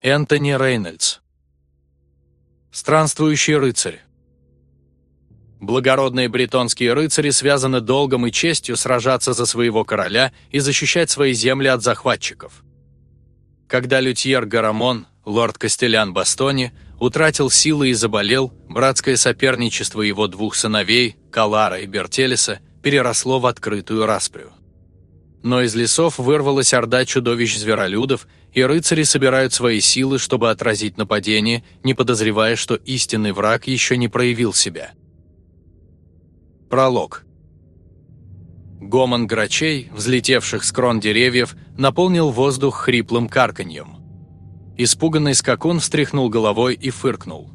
Энтони Рейнольдс. Странствующий рыцарь. Благородные бретонские рыцари связаны долгом и честью сражаться за своего короля и защищать свои земли от захватчиков. Когда лютьер Гарамон, лорд Костелян Бастони, утратил силы и заболел, братское соперничество его двух сыновей, Калара и Бертелеса, переросло в открытую распрю. Но из лесов вырвалась орда чудовищ-зверолюдов, и рыцари собирают свои силы, чтобы отразить нападение, не подозревая, что истинный враг еще не проявил себя. Пролог. Гомон грачей, взлетевших с крон деревьев, наполнил воздух хриплым карканьем. Испуганный скакун встряхнул головой и фыркнул.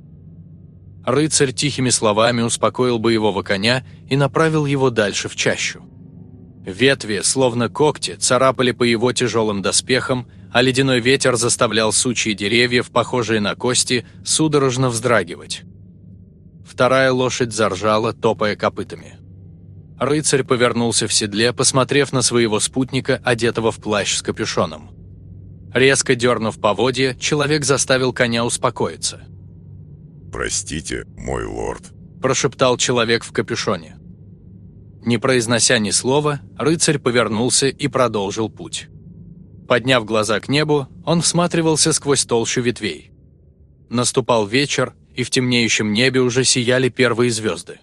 Рыцарь тихими словами успокоил боевого коня и направил его дальше в чащу. Ветви, словно когти, царапали по его тяжелым доспехам, а ледяной ветер заставлял сучьи деревьев, похожие на кости, судорожно вздрагивать. Вторая лошадь заржала, топая копытами. Рыцарь повернулся в седле, посмотрев на своего спутника, одетого в плащ с капюшоном. Резко дернув поводья, человек заставил коня успокоиться. «Простите, мой лорд», – прошептал человек в капюшоне. Не произнося ни слова, рыцарь повернулся и продолжил путь. Подняв глаза к небу, он всматривался сквозь толщу ветвей. Наступал вечер, и в темнеющем небе уже сияли первые звезды.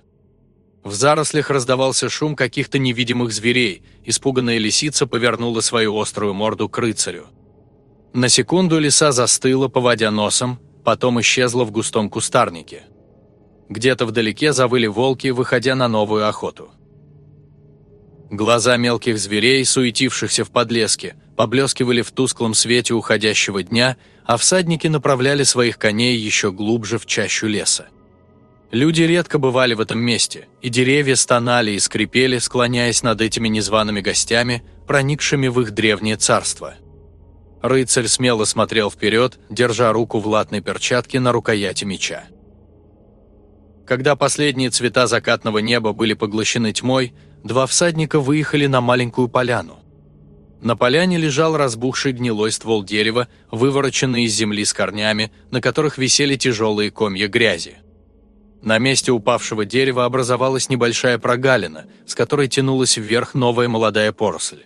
В зарослях раздавался шум каких-то невидимых зверей, испуганная лисица повернула свою острую морду к рыцарю. На секунду лиса застыла, поводя носом, потом исчезла в густом кустарнике. Где-то вдалеке завыли волки, выходя на новую охоту. Глаза мелких зверей, суетившихся в подлеске, поблескивали в тусклом свете уходящего дня, а всадники направляли своих коней еще глубже в чащу леса. Люди редко бывали в этом месте, и деревья стонали и скрипели, склоняясь над этими незваными гостями, проникшими в их древнее царство. Рыцарь смело смотрел вперед, держа руку в латной перчатке на рукояти меча. Когда последние цвета закатного неба были поглощены тьмой, два всадника выехали на маленькую поляну. На поляне лежал разбухший гнилой ствол дерева, вывороченный из земли с корнями, на которых висели тяжелые комья грязи. На месте упавшего дерева образовалась небольшая прогалина, с которой тянулась вверх новая молодая поросль.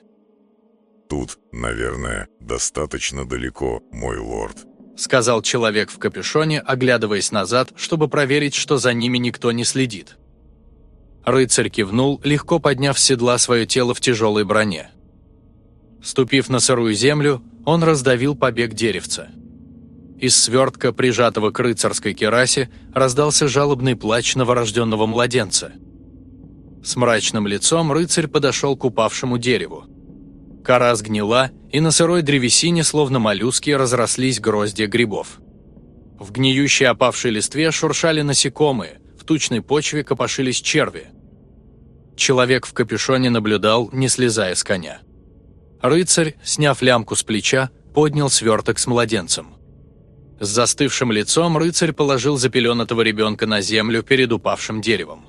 «Тут, наверное, достаточно далеко, мой лорд», — сказал человек в капюшоне, оглядываясь назад, чтобы проверить, что за ними никто не следит. Рыцарь кивнул, легко подняв с седла свое тело в тяжелой броне. Ступив на сырую землю, он раздавил побег деревца. Из свертка, прижатого к рыцарской керасе, раздался жалобный плач новорожденного младенца. С мрачным лицом рыцарь подошел к упавшему дереву. Кора сгнила, и на сырой древесине, словно моллюски, разрослись гроздья грибов. В гниющей опавшей листве шуршали насекомые, в тучной почве копошились черви. Человек в капюшоне наблюдал, не слезая с коня. Рыцарь, сняв лямку с плеча, поднял сверток с младенцем. С застывшим лицом рыцарь положил запеленатого ребенка на землю перед упавшим деревом.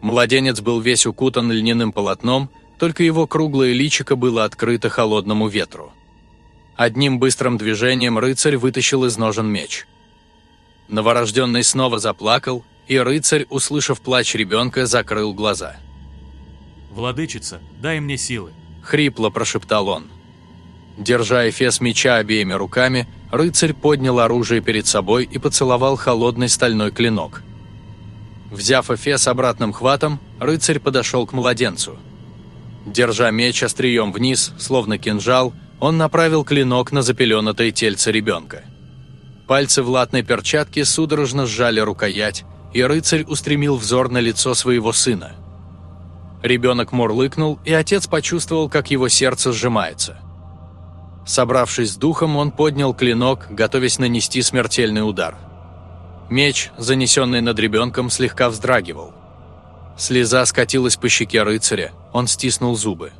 Младенец был весь укутан льняным полотном, только его круглое личико было открыто холодному ветру. Одним быстрым движением рыцарь вытащил из ножен меч. Новорожденный снова заплакал, и рыцарь, услышав плач ребенка, закрыл глаза. «Владычица, дай мне силы», — хрипло прошептал он. Держа эфес меча обеими руками, рыцарь поднял оружие перед собой и поцеловал холодный стальной клинок. Взяв эфес обратным хватом, рыцарь подошел к младенцу. Держа меч острием вниз, словно кинжал, он направил клинок на запеленатое тельце ребенка. Пальцы в латной перчатке судорожно сжали рукоять, и рыцарь устремил взор на лицо своего сына. Ребенок мурлыкнул, и отец почувствовал, как его сердце сжимается. Собравшись с духом, он поднял клинок, готовясь нанести смертельный удар. Меч, занесенный над ребенком, слегка вздрагивал. Слеза скатилась по щеке рыцаря, он стиснул зубы.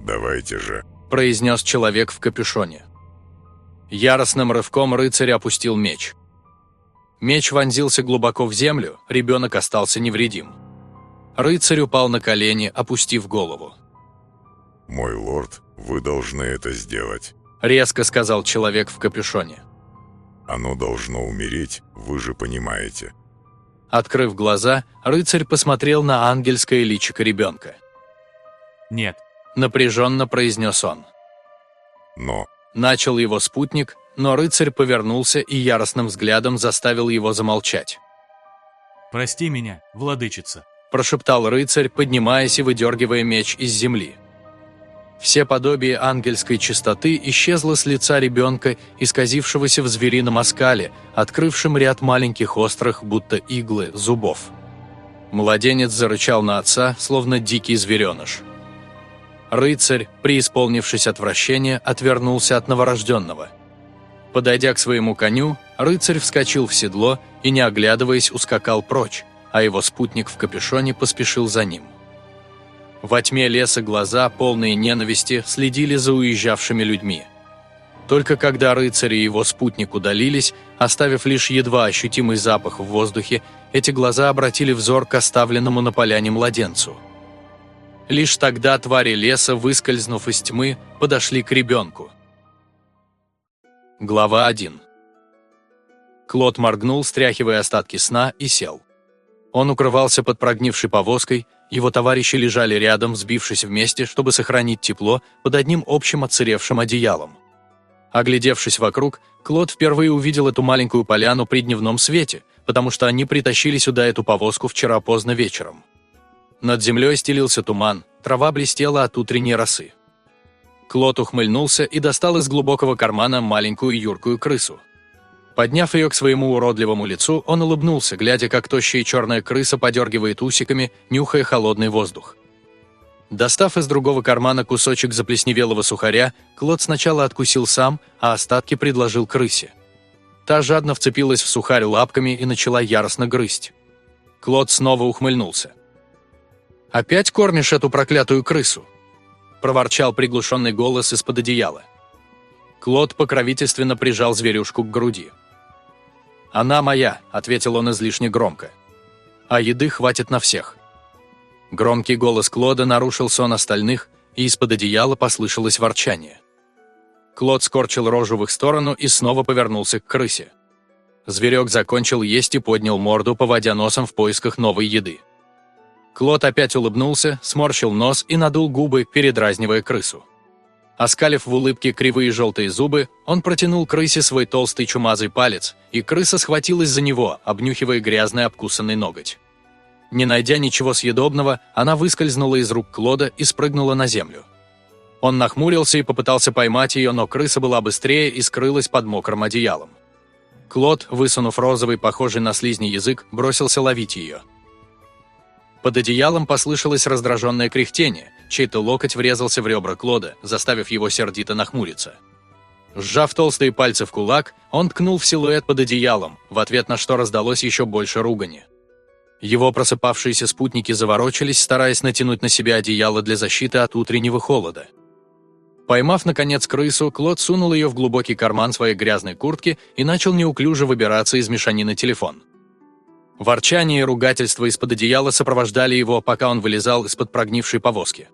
«Давайте же», – произнес человек в капюшоне. Яростным рывком рыцарь опустил меч. Меч вонзился глубоко в землю, ребенок остался невредим. Рыцарь упал на колени, опустив голову. «Мой лорд, вы должны это сделать», – резко сказал человек в капюшоне. Оно должно умереть, вы же понимаете. Открыв глаза, рыцарь посмотрел на ангельское личико ребенка. Нет. Напряженно произнес он. Но Начал его спутник, но рыцарь повернулся и яростным взглядом заставил его замолчать. Прости меня, владычица. Прошептал рыцарь, поднимаясь и выдергивая меч из земли. Все подобие ангельской чистоты исчезло с лица ребенка, исказившегося в зверином оскале, открывшем ряд маленьких острых, будто иглы, зубов. Младенец зарычал на отца, словно дикий звереныш. Рыцарь, преисполнившись отвращения, отвернулся от новорожденного. Подойдя к своему коню, рыцарь вскочил в седло и, не оглядываясь, ускакал прочь, а его спутник в капюшоне поспешил за ним. Во тьме леса глаза, полные ненависти, следили за уезжавшими людьми. Только когда рыцарь и его спутник удалились, оставив лишь едва ощутимый запах в воздухе, эти глаза обратили взор к оставленному на поляне младенцу – Лишь тогда твари леса, выскользнув из тьмы, подошли к ребенку. Глава 1 Клод моргнул, стряхивая остатки сна, и сел. Он укрывался под прогнившей повозкой, его товарищи лежали рядом, сбившись вместе, чтобы сохранить тепло под одним общим отсыревшим одеялом. Оглядевшись вокруг, Клод впервые увидел эту маленькую поляну при дневном свете, потому что они притащили сюда эту повозку вчера поздно вечером. Над землей стелился туман, трава блестела от утренней росы. Клод ухмыльнулся и достал из глубокого кармана маленькую юркую крысу. Подняв ее к своему уродливому лицу, он улыбнулся, глядя, как тощая черная крыса подергивает усиками, нюхая холодный воздух. Достав из другого кармана кусочек заплесневелого сухаря, Клод сначала откусил сам, а остатки предложил крысе. Та жадно вцепилась в сухарь лапками и начала яростно грызть. Клод снова ухмыльнулся. «Опять кормишь эту проклятую крысу?» – проворчал приглушенный голос из-под одеяла. Клод покровительственно прижал зверюшку к груди. «Она моя», – ответил он излишне громко. «А еды хватит на всех». Громкий голос Клода нарушил сон остальных, и из-под одеяла послышалось ворчание. Клод скорчил рожу в их сторону и снова повернулся к крысе. Зверек закончил есть и поднял морду, поводя носом в поисках новой еды. Клод опять улыбнулся, сморщил нос и надул губы, передразнивая крысу. Оскалив в улыбке кривые желтые зубы, он протянул крысе свой толстый чумазый палец, и крыса схватилась за него, обнюхивая грязный обкусанный ноготь. Не найдя ничего съедобного, она выскользнула из рук Клода и спрыгнула на землю. Он нахмурился и попытался поймать ее, но крыса была быстрее и скрылась под мокрым одеялом. Клод, высунув розовый, похожий на слизни язык, бросился ловить ее – под одеялом послышалось раздраженное кряхтение, чей-то локоть врезался в ребра Клода, заставив его сердито нахмуриться. Сжав толстые пальцы в кулак, он ткнул в силуэт под одеялом, в ответ на что раздалось еще больше ругани. Его просыпавшиеся спутники заворочились, стараясь натянуть на себя одеяло для защиты от утреннего холода. Поймав, наконец, крысу, Клод сунул ее в глубокий карман своей грязной куртки и начал неуклюже выбираться из мешанины телефон. Ворчание и ругательство из-под одеяла сопровождали его, пока он вылезал из-под прогнившей повозки.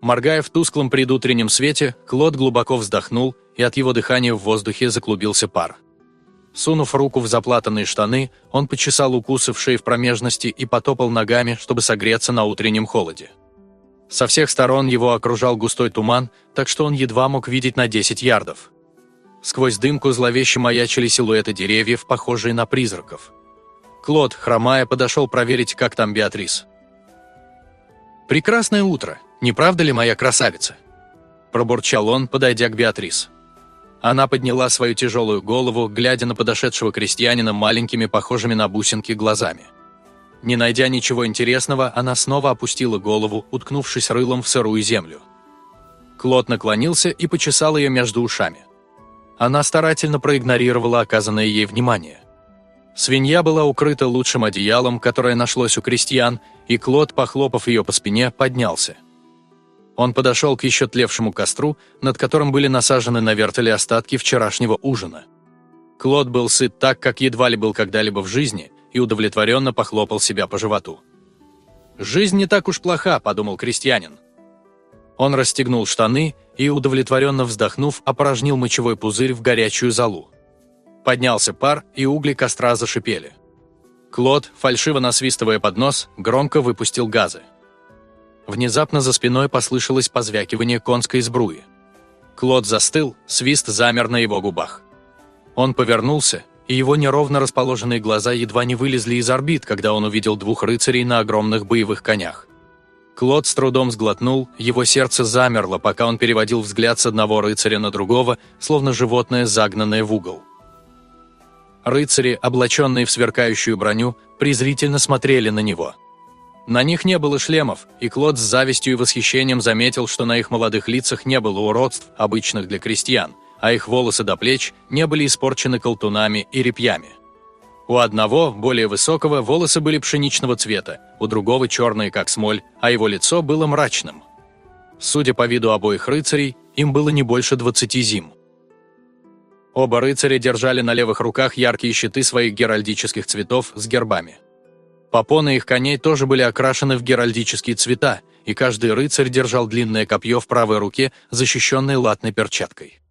Моргая в тусклом предутреннем свете, Клод глубоко вздохнул, и от его дыхания в воздухе заклубился пар. Сунув руку в заплатанные штаны, он почесал укусы в шее в промежности и потопал ногами, чтобы согреться на утреннем холоде. Со всех сторон его окружал густой туман, так что он едва мог видеть на 10 ярдов. Сквозь дымку зловеще маячили силуэты деревьев, похожие на призраков. Клод, хромая, подошел проверить, как там Беатрис. «Прекрасное утро, не правда ли, моя красавица?» Пробурчал он, подойдя к Беатрис. Она подняла свою тяжелую голову, глядя на подошедшего крестьянина маленькими, похожими на бусинки, глазами. Не найдя ничего интересного, она снова опустила голову, уткнувшись рылом в сырую землю. Клод наклонился и почесал ее между ушами. Она старательно проигнорировала оказанное ей внимание. Свинья была укрыта лучшим одеялом, которое нашлось у крестьян, и Клод, похлопав ее по спине, поднялся. Он подошел к еще тлевшему костру, над которым были насажены на вертеле остатки вчерашнего ужина. Клод был сыт так, как едва ли был когда-либо в жизни, и удовлетворенно похлопал себя по животу. «Жизнь не так уж плоха», — подумал крестьянин. Он расстегнул штаны и, удовлетворенно вздохнув, опорожнил мочевой пузырь в горячую золу. Поднялся пар, и угли костра зашипели. Клод, фальшиво насвистывая под нос, громко выпустил газы. Внезапно за спиной послышалось позвякивание конской сбруи. Клод застыл, свист замер на его губах. Он повернулся, и его неровно расположенные глаза едва не вылезли из орбит, когда он увидел двух рыцарей на огромных боевых конях. Клод с трудом сглотнул, его сердце замерло, пока он переводил взгляд с одного рыцаря на другого, словно животное, загнанное в угол. Рыцари, облаченные в сверкающую броню, презрительно смотрели на него – на них не было шлемов, и Клод с завистью и восхищением заметил, что на их молодых лицах не было уродств, обычных для крестьян, а их волосы до плеч не были испорчены колтунами и репьями. У одного, более высокого, волосы были пшеничного цвета, у другого черные, как смоль, а его лицо было мрачным. Судя по виду обоих рыцарей, им было не больше 20 зим. Оба рыцаря держали на левых руках яркие щиты своих геральдических цветов с гербами. Попоны их коней тоже были окрашены в геральдические цвета, и каждый рыцарь держал длинное копье в правой руке, защищенной латной перчаткой.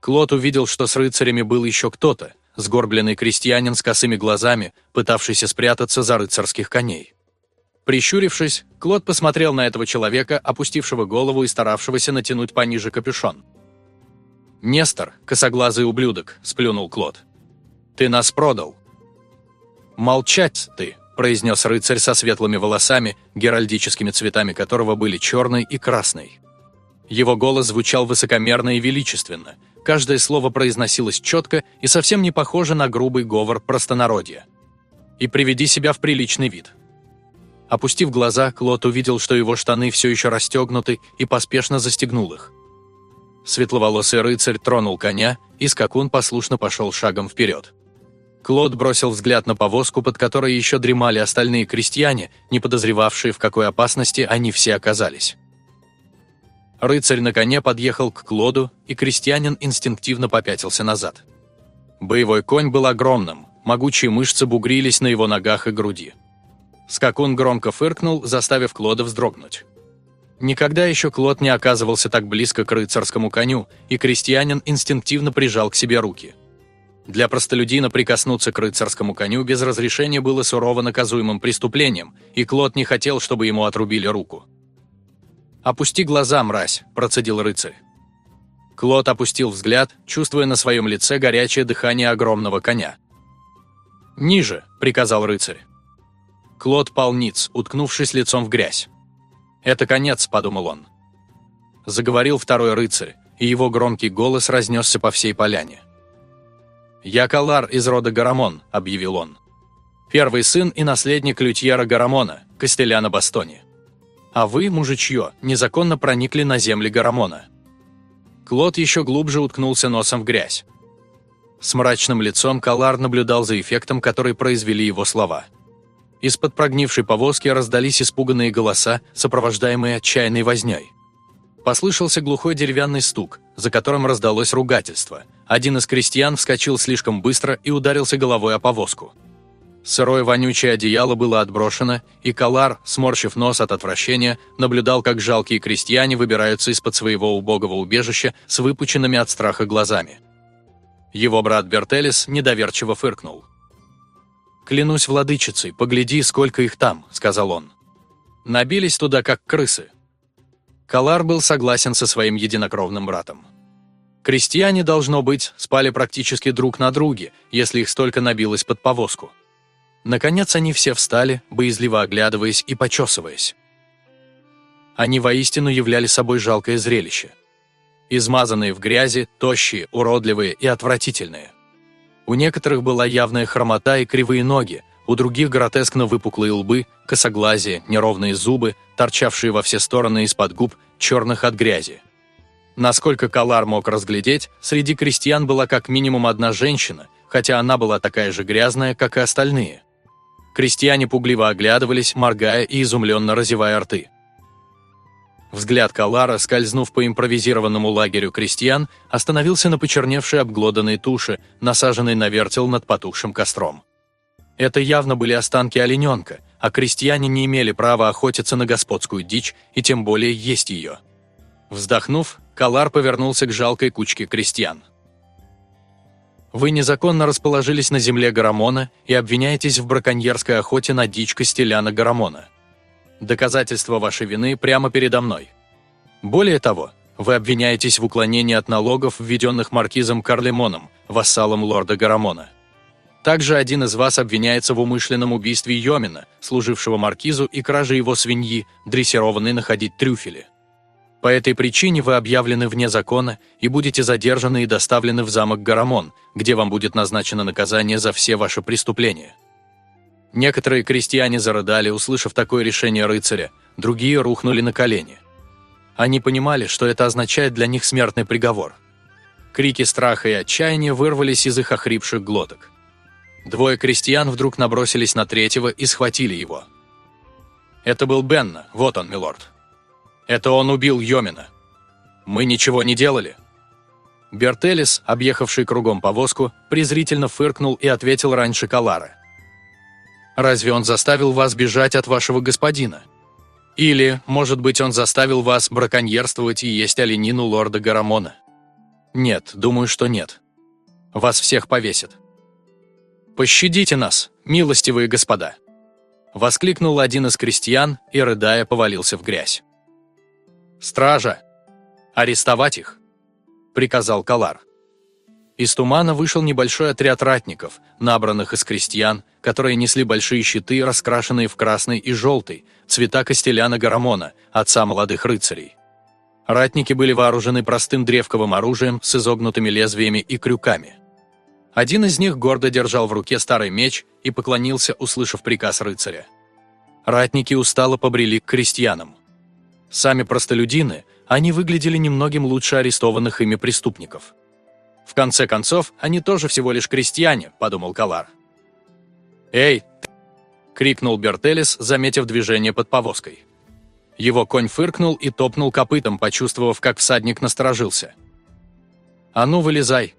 Клод увидел, что с рыцарями был еще кто-то, сгорбленный крестьянин с косыми глазами, пытавшийся спрятаться за рыцарских коней. Прищурившись, Клод посмотрел на этого человека, опустившего голову и старавшегося натянуть пониже капюшон. «Нестор, косоглазый ублюдок», — сплюнул Клод. «Ты нас продал. «Молчать ты!» – произнес рыцарь со светлыми волосами, геральдическими цветами которого были черный и красный. Его голос звучал высокомерно и величественно. Каждое слово произносилось четко и совсем не похоже на грубый говор простонародья. «И приведи себя в приличный вид». Опустив глаза, Клод увидел, что его штаны все еще расстегнуты, и поспешно застегнул их. Светловолосый рыцарь тронул коня, и скакун послушно пошел шагом вперед. Клод бросил взгляд на повозку, под которой еще дремали остальные крестьяне, не подозревавшие, в какой опасности они все оказались. Рыцарь на коне подъехал к Клоду, и крестьянин инстинктивно попятился назад. Боевой конь был огромным, могучие мышцы бугрились на его ногах и груди. Скакун громко фыркнул, заставив Клода вздрогнуть. Никогда еще Клод не оказывался так близко к рыцарскому коню, и крестьянин инстинктивно прижал к себе руки – для простолюдина прикоснуться к рыцарскому коню без разрешения было сурово наказуемым преступлением, и Клод не хотел, чтобы ему отрубили руку. «Опусти глаза, мразь», – процедил рыцарь. Клод опустил взгляд, чувствуя на своем лице горячее дыхание огромного коня. «Ниже», – приказал рыцарь. Клод пал ниц, уткнувшись лицом в грязь. «Это конец», – подумал он. Заговорил второй рыцарь, и его громкий голос разнесся по всей поляне. «Я Калар из рода Гарамон», – объявил он. «Первый сын и наследник лютьера Гарамона, Костеляна Бастони. А вы, мужичье, незаконно проникли на земли Гарамона». Клод еще глубже уткнулся носом в грязь. С мрачным лицом Калар наблюдал за эффектом, который произвели его слова. Из-под прогнившей повозки раздались испуганные голоса, сопровождаемые отчаянной вознёй. Послышался глухой деревянный стук, за которым раздалось ругательство. Один из крестьян вскочил слишком быстро и ударился головой о повозку. Сырое вонючее одеяло было отброшено, и Калар, сморщив нос от отвращения, наблюдал, как жалкие крестьяне выбираются из-под своего убогого убежища с выпученными от страха глазами. Его брат Бертелис недоверчиво фыркнул. «Клянусь владычицей, погляди, сколько их там», — сказал он. «Набились туда, как крысы, Калар был согласен со своим единокровным братом. Крестьяне, должно быть, спали практически друг на друге, если их столько набилось под повозку. Наконец они все встали, боязливо оглядываясь и почесываясь. Они воистину являли собой жалкое зрелище. Измазанные в грязи, тощие, уродливые и отвратительные. У некоторых была явная хромота и кривые ноги, у других гротескно выпуклые лбы, косоглазие, неровные зубы, торчавшие во все стороны из-под губ, черных от грязи. Насколько Калар мог разглядеть, среди крестьян была как минимум одна женщина, хотя она была такая же грязная, как и остальные. Крестьяне пугливо оглядывались, моргая и изумленно разевая рты. Взгляд Калара, скользнув по импровизированному лагерю крестьян, остановился на почерневшей обглоданной туше, насаженной на вертел над потухшим костром. Это явно были останки олененка, а крестьяне не имели права охотиться на господскую дичь и тем более есть ее. Вздохнув, Калар повернулся к жалкой кучке крестьян. Вы незаконно расположились на земле Гарамона и обвиняетесь в браконьерской охоте на дичь Костеляна Гарамона. Доказательства вашей вины прямо передо мной. Более того, вы обвиняетесь в уклонении от налогов, введенных маркизом Карлемоном, вассалом лорда Гарамона. Также один из вас обвиняется в умышленном убийстве Йомина, служившего маркизу, и краже его свиньи, дрессированной находить трюфели. По этой причине вы объявлены вне закона и будете задержаны и доставлены в замок Гарамон, где вам будет назначено наказание за все ваши преступления. Некоторые крестьяне зарыдали, услышав такое решение рыцаря, другие рухнули на колени. Они понимали, что это означает для них смертный приговор. Крики страха и отчаяния вырвались из их охрипших глоток. Двое крестьян вдруг набросились на третьего и схватили его. «Это был Бенна, вот он, милорд», это он убил Йомина. Мы ничего не делали». Бертелис, объехавший кругом повозку, презрительно фыркнул и ответил раньше Калара. «Разве он заставил вас бежать от вашего господина? Или, может быть, он заставил вас браконьерствовать и есть оленину лорда Гарамона? Нет, думаю, что нет. Вас всех повесят. Пощадите нас, милостивые господа!» Воскликнул один из крестьян и, рыдая, повалился в грязь. «Стража! Арестовать их!» – приказал Калар. Из тумана вышел небольшой отряд ратников, набранных из крестьян, которые несли большие щиты, раскрашенные в красный и желтый, цвета Костеляна Гарамона, отца молодых рыцарей. Ратники были вооружены простым древковым оружием с изогнутыми лезвиями и крюками. Один из них гордо держал в руке старый меч и поклонился, услышав приказ рыцаря. Ратники устало побрели к крестьянам. Сами простолюдины, они выглядели немногим лучше арестованных ими преступников. В конце концов, они тоже всего лишь крестьяне, подумал Калар. «Эй!» – крикнул Бертелес, заметив движение под повозкой. Его конь фыркнул и топнул копытом, почувствовав, как всадник насторожился. «А ну, вылезай!»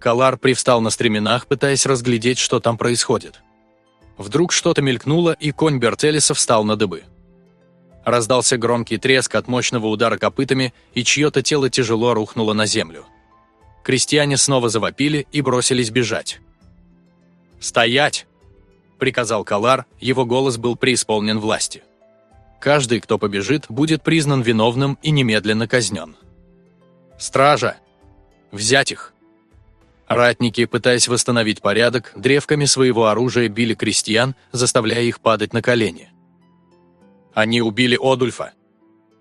Калар привстал на стременах, пытаясь разглядеть, что там происходит. Вдруг что-то мелькнуло, и конь Бертелеса встал на дыбы. Раздался громкий треск от мощного удара копытами, и чье-то тело тяжело рухнуло на землю. Крестьяне снова завопили и бросились бежать. «Стоять!» – приказал Калар, его голос был преисполнен власти. «Каждый, кто побежит, будет признан виновным и немедленно казнен. Стража! Взять их!» Ратники, пытаясь восстановить порядок, древками своего оружия били крестьян, заставляя их падать на колени. Они убили Одульфа!»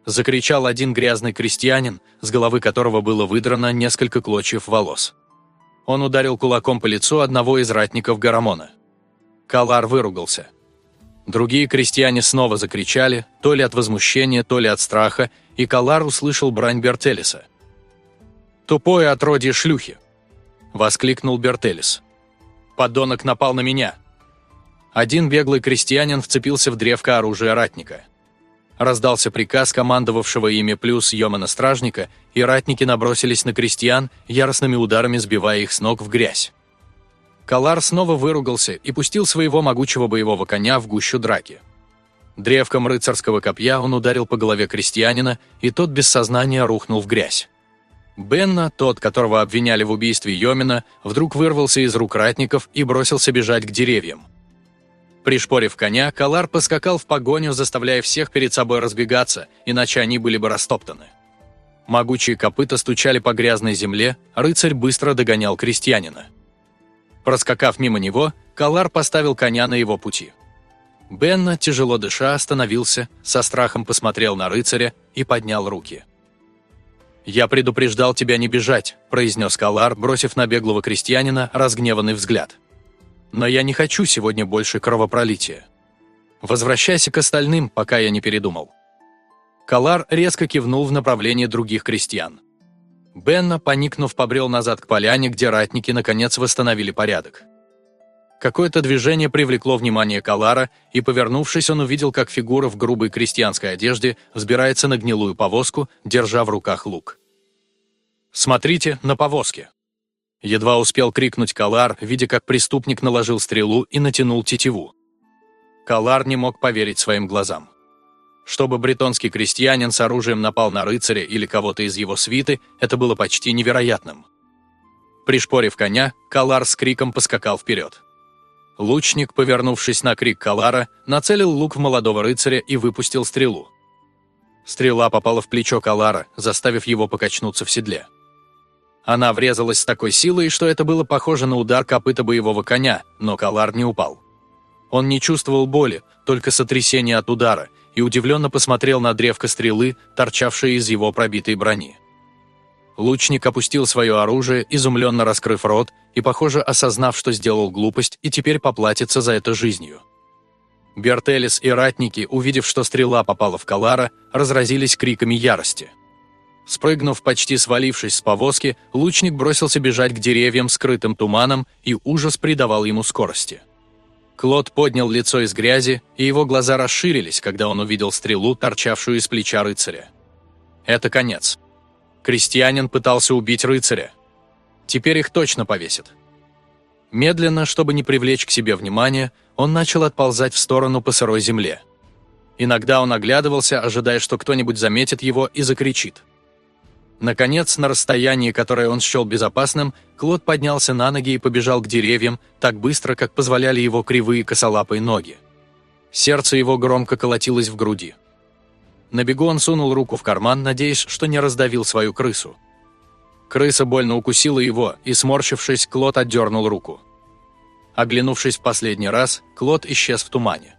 Закричал один грязный крестьянин, с головы которого было выдрано несколько клочьев волос. Он ударил кулаком по лицу одного из ратников Гарамона. Калар выругался. Другие крестьяне снова закричали, то ли от возмущения, то ли от страха, и Калар услышал брань Бертелиса. «Тупое отродье шлюхи!» – воскликнул Бертелис. «Подонок напал на меня!» Один беглый крестьянин вцепился в древко оружия ратника. Раздался приказ командовавшего ими плюс Йомана-стражника, и ратники набросились на крестьян, яростными ударами сбивая их с ног в грязь. Калар снова выругался и пустил своего могучего боевого коня в гущу драки. Древком рыцарского копья он ударил по голове крестьянина, и тот без сознания рухнул в грязь. Бенна, тот, которого обвиняли в убийстве Йомина, вдруг вырвался из рук ратников и бросился бежать к деревьям. Пришпорив коня, Калар поскакал в погоню, заставляя всех перед собой разбегаться, иначе они были бы растоптаны. Могучие копыта стучали по грязной земле, рыцарь быстро догонял крестьянина. Проскакав мимо него, Калар поставил коня на его пути. Бенна, тяжело дыша, остановился, со страхом посмотрел на рыцаря и поднял руки. «Я предупреждал тебя не бежать», – произнес Калар, бросив на беглого крестьянина разгневанный взгляд. Но я не хочу сегодня больше кровопролития. Возвращайся к остальным, пока я не передумал». Калар резко кивнул в направлении других крестьян. Бенна, поникнув, побрел назад к поляне, где ратники наконец восстановили порядок. Какое-то движение привлекло внимание Калара, и, повернувшись, он увидел, как фигура в грубой крестьянской одежде взбирается на гнилую повозку, держа в руках лук. «Смотрите на повозке!» Едва успел крикнуть Калар, видя, как преступник наложил стрелу и натянул тетиву. Калар не мог поверить своим глазам. Чтобы бретонский крестьянин с оружием напал на рыцаря или кого-то из его свиты, это было почти невероятным. Пришпорив коня, Калар с криком поскакал вперед. Лучник, повернувшись на крик Калара, нацелил лук в молодого рыцаря и выпустил стрелу. Стрела попала в плечо Калара, заставив его покачнуться в седле. Она врезалась с такой силой, что это было похоже на удар копыта боевого коня, но Калар не упал. Он не чувствовал боли, только сотрясение от удара, и удивленно посмотрел на древко стрелы, торчавшее из его пробитой брони. Лучник опустил свое оружие, изумленно раскрыв рот, и, похоже, осознав, что сделал глупость, и теперь поплатится за это жизнью. Бертелис и ратники, увидев, что стрела попала в Калара, разразились криками ярости – Спрыгнув, почти свалившись с повозки, лучник бросился бежать к деревьям, скрытым туманом, и ужас придавал ему скорости. Клод поднял лицо из грязи, и его глаза расширились, когда он увидел стрелу, торчавшую из плеча рыцаря. Это конец. Крестьянин пытался убить рыцаря. Теперь их точно повесят. Медленно, чтобы не привлечь к себе внимания, он начал отползать в сторону по сырой земле. Иногда он оглядывался, ожидая, что кто-нибудь заметит его и закричит – Наконец, на расстоянии, которое он счел безопасным, Клод поднялся на ноги и побежал к деревьям так быстро, как позволяли его кривые косолапые ноги. Сердце его громко колотилось в груди. На бегу он сунул руку в карман, надеясь, что не раздавил свою крысу. Крыса больно укусила его, и, сморщившись, Клод отдернул руку. Оглянувшись в последний раз, Клод исчез в тумане.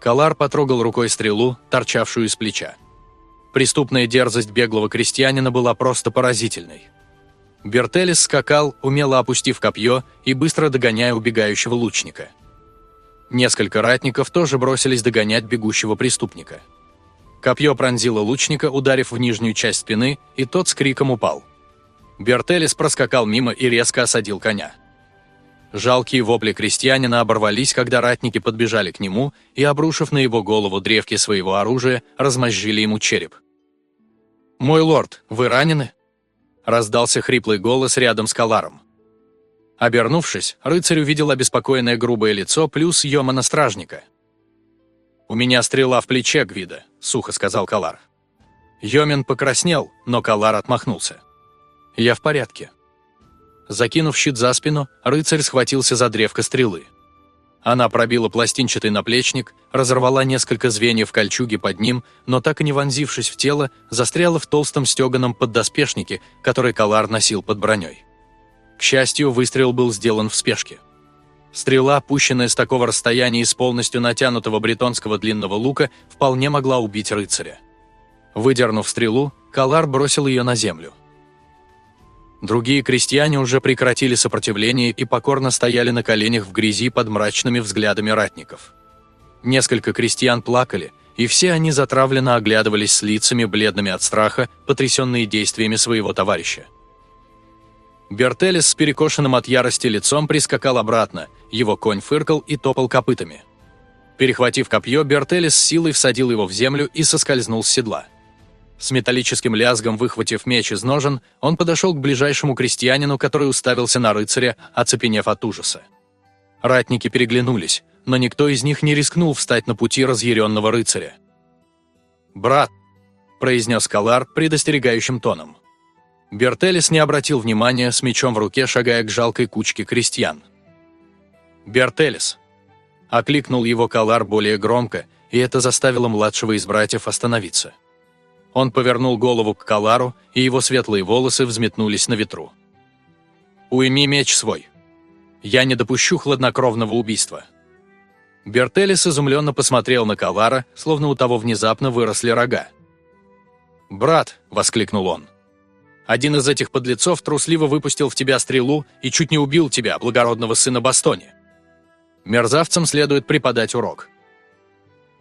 Калар потрогал рукой стрелу, торчавшую из плеча. Преступная дерзость беглого крестьянина была просто поразительной. Бертелис скакал, умело опустив копье и быстро догоняя убегающего лучника. Несколько ратников тоже бросились догонять бегущего преступника. Копье пронзило лучника, ударив в нижнюю часть спины, и тот с криком упал. Бертелис проскакал мимо и резко осадил коня. Жалкие вопли крестьянина оборвались, когда ратники подбежали к нему и, обрушив на его голову древки своего оружия, размозжили ему череп. «Мой лорд, вы ранены?» Раздался хриплый голос рядом с Каларом. Обернувшись, рыцарь увидел обеспокоенное грубое лицо плюс Йомана-стражника. «У меня стрела в плече, Гвида», — сухо сказал Калар. Йомин покраснел, но Калар отмахнулся. «Я в порядке», Закинув щит за спину, рыцарь схватился за древко стрелы. Она пробила пластинчатый наплечник, разорвала несколько звеньев кольчуги под ним, но так и не вонзившись в тело, застряла в толстом стеганом поддоспешнике, который Калар носил под броней. К счастью, выстрел был сделан в спешке. Стрела, пущенная с такого расстояния из полностью натянутого бретонского длинного лука, вполне могла убить рыцаря. Выдернув стрелу, Калар бросил ее на землю. Другие крестьяне уже прекратили сопротивление и покорно стояли на коленях в грязи под мрачными взглядами ратников. Несколько крестьян плакали, и все они затравленно оглядывались с лицами, бледными от страха, потрясенные действиями своего товарища. Бертелес с перекошенным от ярости лицом прискакал обратно, его конь фыркал и топал копытами. Перехватив копье, Бертелес силой всадил его в землю и соскользнул с седла. С металлическим лязгом выхватив меч из ножен, он подошел к ближайшему крестьянину, который уставился на рыцаря, оцепенев от ужаса. Ратники переглянулись, но никто из них не рискнул встать на пути разъяренного рыцаря. «Брат!» – произнес Калар предостерегающим тоном. Бертелис не обратил внимания, с мечом в руке шагая к жалкой кучке крестьян. «Бертелис!» – окликнул его Калар более громко, и это заставило младшего из братьев остановиться. Он повернул голову к Калару, и его светлые волосы взметнулись на ветру. «Уйми меч свой. Я не допущу хладнокровного убийства». Бертелис изумленно посмотрел на Калара, словно у того внезапно выросли рога. «Брат!» – воскликнул он. «Один из этих подлецов трусливо выпустил в тебя стрелу и чуть не убил тебя, благородного сына Бастони. Мерзавцам следует преподать урок».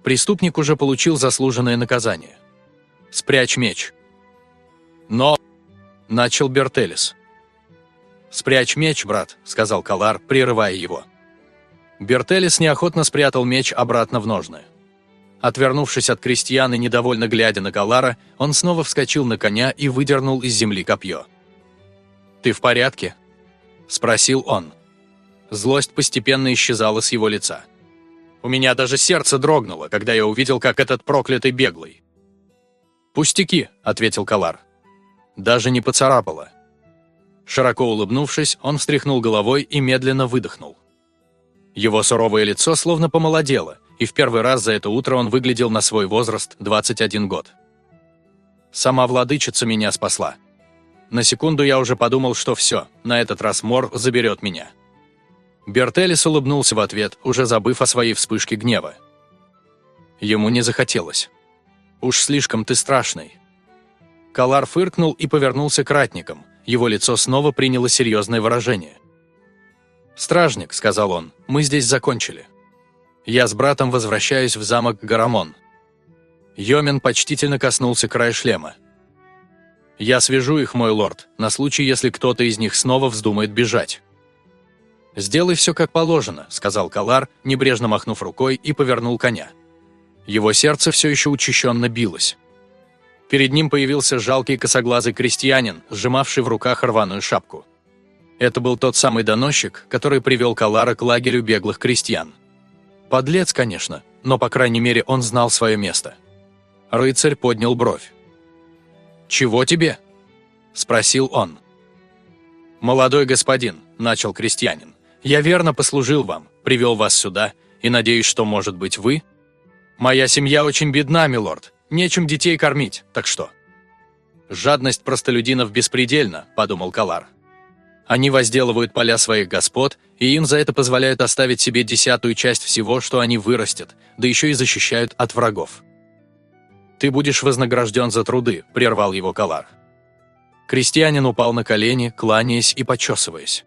Преступник уже получил заслуженное наказание – Спрячь меч». «Но...» — начал Бертелис. «Спрячь меч, брат», — сказал Калар, прерывая его. Бертелис неохотно спрятал меч обратно в ножны. Отвернувшись от крестьян и недовольно глядя на Калара, он снова вскочил на коня и выдернул из земли копье. «Ты в порядке?» – спросил он. Злость постепенно исчезала с его лица. У меня даже сердце дрогнуло, когда я увидел, как этот проклятый беглый. «Пустяки», — ответил Калар. «Даже не поцарапало». Широко улыбнувшись, он встряхнул головой и медленно выдохнул. Его суровое лицо словно помолодело, и в первый раз за это утро он выглядел на свой возраст 21 год. «Сама владычица меня спасла. На секунду я уже подумал, что все, на этот раз Мор заберет меня». Бертелис улыбнулся в ответ, уже забыв о своей вспышке гнева. Ему не захотелось. «Уж слишком ты страшный». Калар фыркнул и повернулся к ратникам. Его лицо снова приняло серьезное выражение. «Стражник», — сказал он, — «мы здесь закончили. Я с братом возвращаюсь в замок Гарамон». Йомин почтительно коснулся края шлема. «Я свяжу их, мой лорд, на случай, если кто-то из них снова вздумает бежать». «Сделай все как положено», — сказал Калар, небрежно махнув рукой и повернул коня. Его сердце все еще учащенно билось. Перед ним появился жалкий косоглазый крестьянин, сжимавший в руках рваную шапку. Это был тот самый доносчик, который привел Калара к лагерю беглых крестьян. Подлец, конечно, но, по крайней мере, он знал свое место. Рыцарь поднял бровь. «Чего тебе?» – спросил он. «Молодой господин», – начал крестьянин. Я верно послужил вам, привел вас сюда, и надеюсь, что, может быть, вы? Моя семья очень бедна, милорд, нечем детей кормить, так что?» «Жадность простолюдинов беспредельна», – подумал Калар. «Они возделывают поля своих господ, и им за это позволяют оставить себе десятую часть всего, что они вырастят, да еще и защищают от врагов». «Ты будешь вознагражден за труды», – прервал его Калар. Крестьянин упал на колени, кланяясь и почесываясь.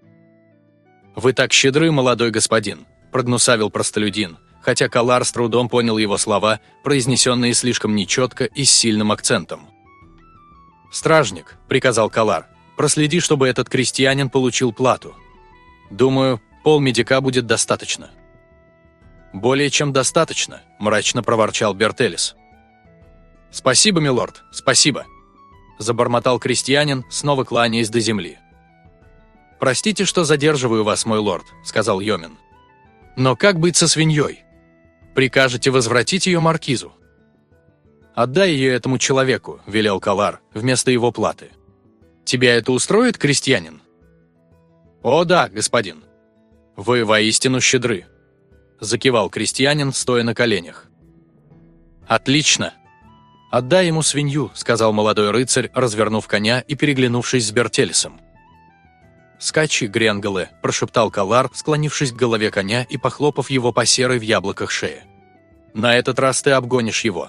«Вы так щедры, молодой господин», – прогнусавил простолюдин, хотя Калар с трудом понял его слова, произнесенные слишком нечетко и с сильным акцентом. «Стражник», – приказал Калар, – «проследи, чтобы этот крестьянин получил плату. Думаю, пол медика будет достаточно». «Более чем достаточно», – мрачно проворчал Бертелис. «Спасибо, милорд, спасибо», – забормотал крестьянин, снова кланяясь до земли. «Простите, что задерживаю вас, мой лорд», — сказал Йомин. «Но как быть со свиньей? Прикажете возвратить ее маркизу?» «Отдай ее этому человеку», — велел Калар, вместо его платы. «Тебя это устроит, крестьянин?» «О да, господин. Вы воистину щедры», — закивал крестьянин, стоя на коленях. «Отлично. Отдай ему свинью», — сказал молодой рыцарь, развернув коня и переглянувшись с Бертелесом. «Скачи, Гренголе», – прошептал Калар, склонившись к голове коня и похлопав его по серой в яблоках шее. «На этот раз ты обгонишь его».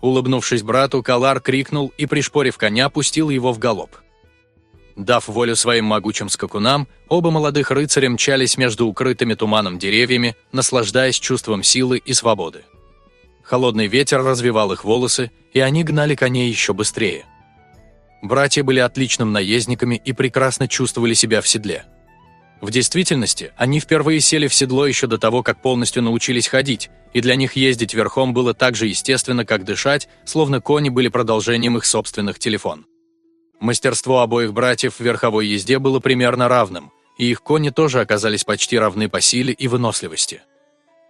Улыбнувшись брату, Калар крикнул и, пришпорив коня, пустил его в галоп. Дав волю своим могучим скакунам, оба молодых рыцаря мчались между укрытыми туманом деревьями, наслаждаясь чувством силы и свободы. Холодный ветер развивал их волосы, и они гнали коней еще быстрее. Братья были отличным наездниками и прекрасно чувствовали себя в седле. В действительности, они впервые сели в седло еще до того, как полностью научились ходить, и для них ездить верхом было так же естественно, как дышать, словно кони были продолжением их собственных телефон. Мастерство обоих братьев в верховой езде было примерно равным, и их кони тоже оказались почти равны по силе и выносливости.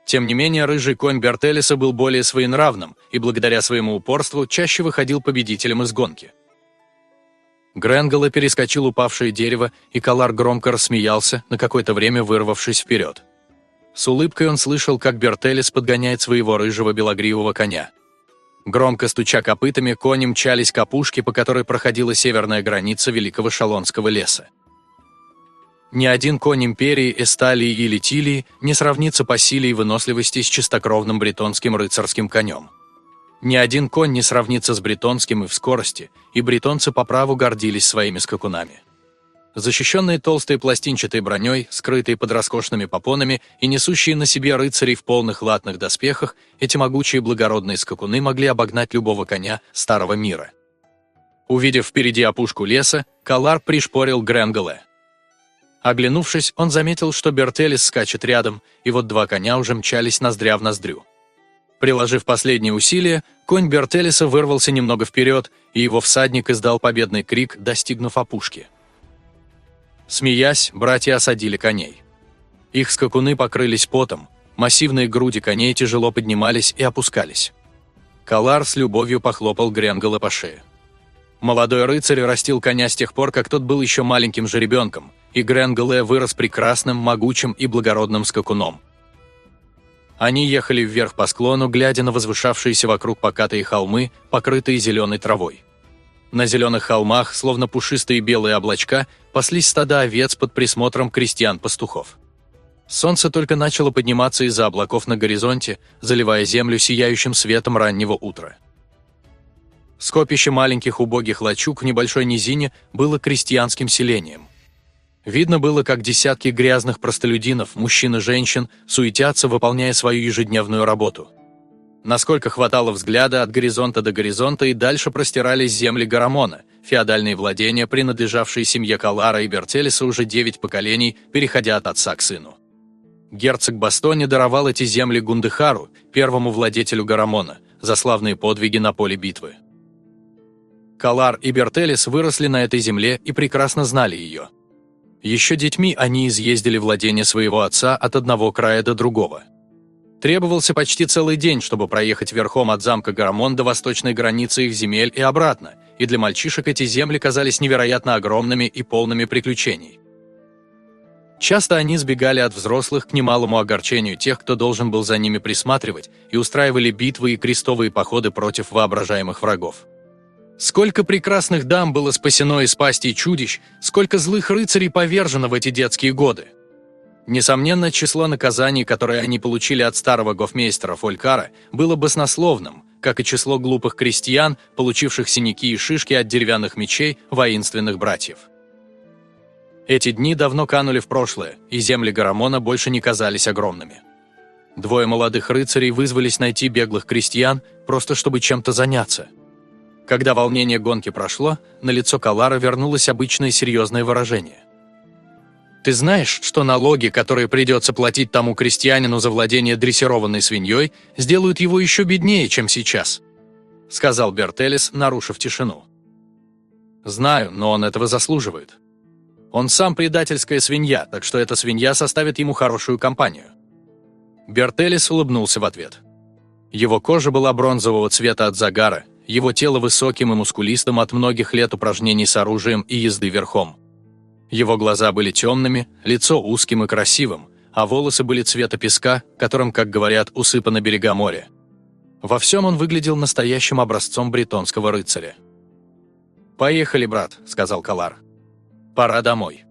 Тем не менее, рыжий конь Бертелиса был более своенравным и благодаря своему упорству чаще выходил победителем из гонки. Гренгола перескочил упавшее дерево, и Калар громко рассмеялся, на какое-то время вырвавшись вперед. С улыбкой он слышал, как Бертелис подгоняет своего рыжего белогривого коня. Громко стуча копытами, кони мчались к опушке, по которой проходила северная граница Великого Шалонского леса. Ни один конь Империи, Эсталии или Тилии не сравнится по силе и выносливости с чистокровным бретонским рыцарским конем. Ни один конь не сравнится с бретонским и в скорости, и бретонцы по праву гордились своими скакунами. Защищенные толстой пластинчатой броней, скрытые под роскошными попонами и несущие на себе рыцарей в полных латных доспехах, эти могучие благородные скакуны могли обогнать любого коня старого мира. Увидев впереди опушку леса, Калар пришпорил Гренголе. Оглянувшись, он заметил, что Бертелис скачет рядом, и вот два коня уже мчались ноздря в ноздрю. Приложив последние усилия, конь Бертелиса вырвался немного вперед, и его всадник издал победный крик, достигнув опушки. Смеясь, братья осадили коней. Их скакуны покрылись потом, массивные груди коней тяжело поднимались и опускались. Калар с любовью похлопал Гренгала по шее. Молодой рыцарь растил коня с тех пор, как тот был еще маленьким жеребенком, и Гренгале вырос прекрасным, могучим и благородным скакуном. Они ехали вверх по склону, глядя на возвышавшиеся вокруг покатые холмы, покрытые зеленой травой. На зеленых холмах, словно пушистые белые облачка, паслись стада овец под присмотром крестьян-пастухов. Солнце только начало подниматься из-за облаков на горизонте, заливая землю сияющим светом раннего утра. Скопище маленьких убогих лачуг в небольшой низине было крестьянским селением. Видно было, как десятки грязных простолюдинов, мужчин и женщин, суетятся, выполняя свою ежедневную работу. Насколько хватало взгляда от горизонта до горизонта и дальше простирались земли Гарамона, феодальные владения, принадлежавшие семье Калара и Бертелеса уже девять поколений, переходя от отца к сыну. Герцог Бастони даровал эти земли Гундыхару, первому владетелю Гарамона, за славные подвиги на поле битвы. Калар и Бертелес выросли на этой земле и прекрасно знали ее. Еще детьми они изъездили владение своего отца от одного края до другого. Требовался почти целый день, чтобы проехать верхом от замка Гарамон до восточной границы их земель и обратно, и для мальчишек эти земли казались невероятно огромными и полными приключений. Часто они сбегали от взрослых к немалому огорчению тех, кто должен был за ними присматривать, и устраивали битвы и крестовые походы против воображаемых врагов. Сколько прекрасных дам было спасено из пасти чудищ, сколько злых рыцарей повержено в эти детские годы. Несомненно, число наказаний, которые они получили от старого гофмейстера Фолькара, было баснословным, как и число глупых крестьян, получивших синяки и шишки от деревянных мечей воинственных братьев. Эти дни давно канули в прошлое, и земли Гарамона больше не казались огромными. Двое молодых рыцарей вызвались найти беглых крестьян, просто чтобы чем-то заняться – когда волнение гонки прошло, на лицо Калара вернулось обычное серьезное выражение. «Ты знаешь, что налоги, которые придется платить тому крестьянину за владение дрессированной свиньей, сделают его еще беднее, чем сейчас?» — сказал Бертелес, нарушив тишину. «Знаю, но он этого заслуживает. Он сам предательская свинья, так что эта свинья составит ему хорошую компанию». Бертелес улыбнулся в ответ. Его кожа была бронзового цвета от загара, его тело высоким и мускулистым от многих лет упражнений с оружием и езды верхом. Его глаза были темными, лицо узким и красивым, а волосы были цвета песка, которым, как говорят, усыпано берега моря. Во всем он выглядел настоящим образцом бретонского рыцаря. «Поехали, брат», — сказал Калар. «Пора домой».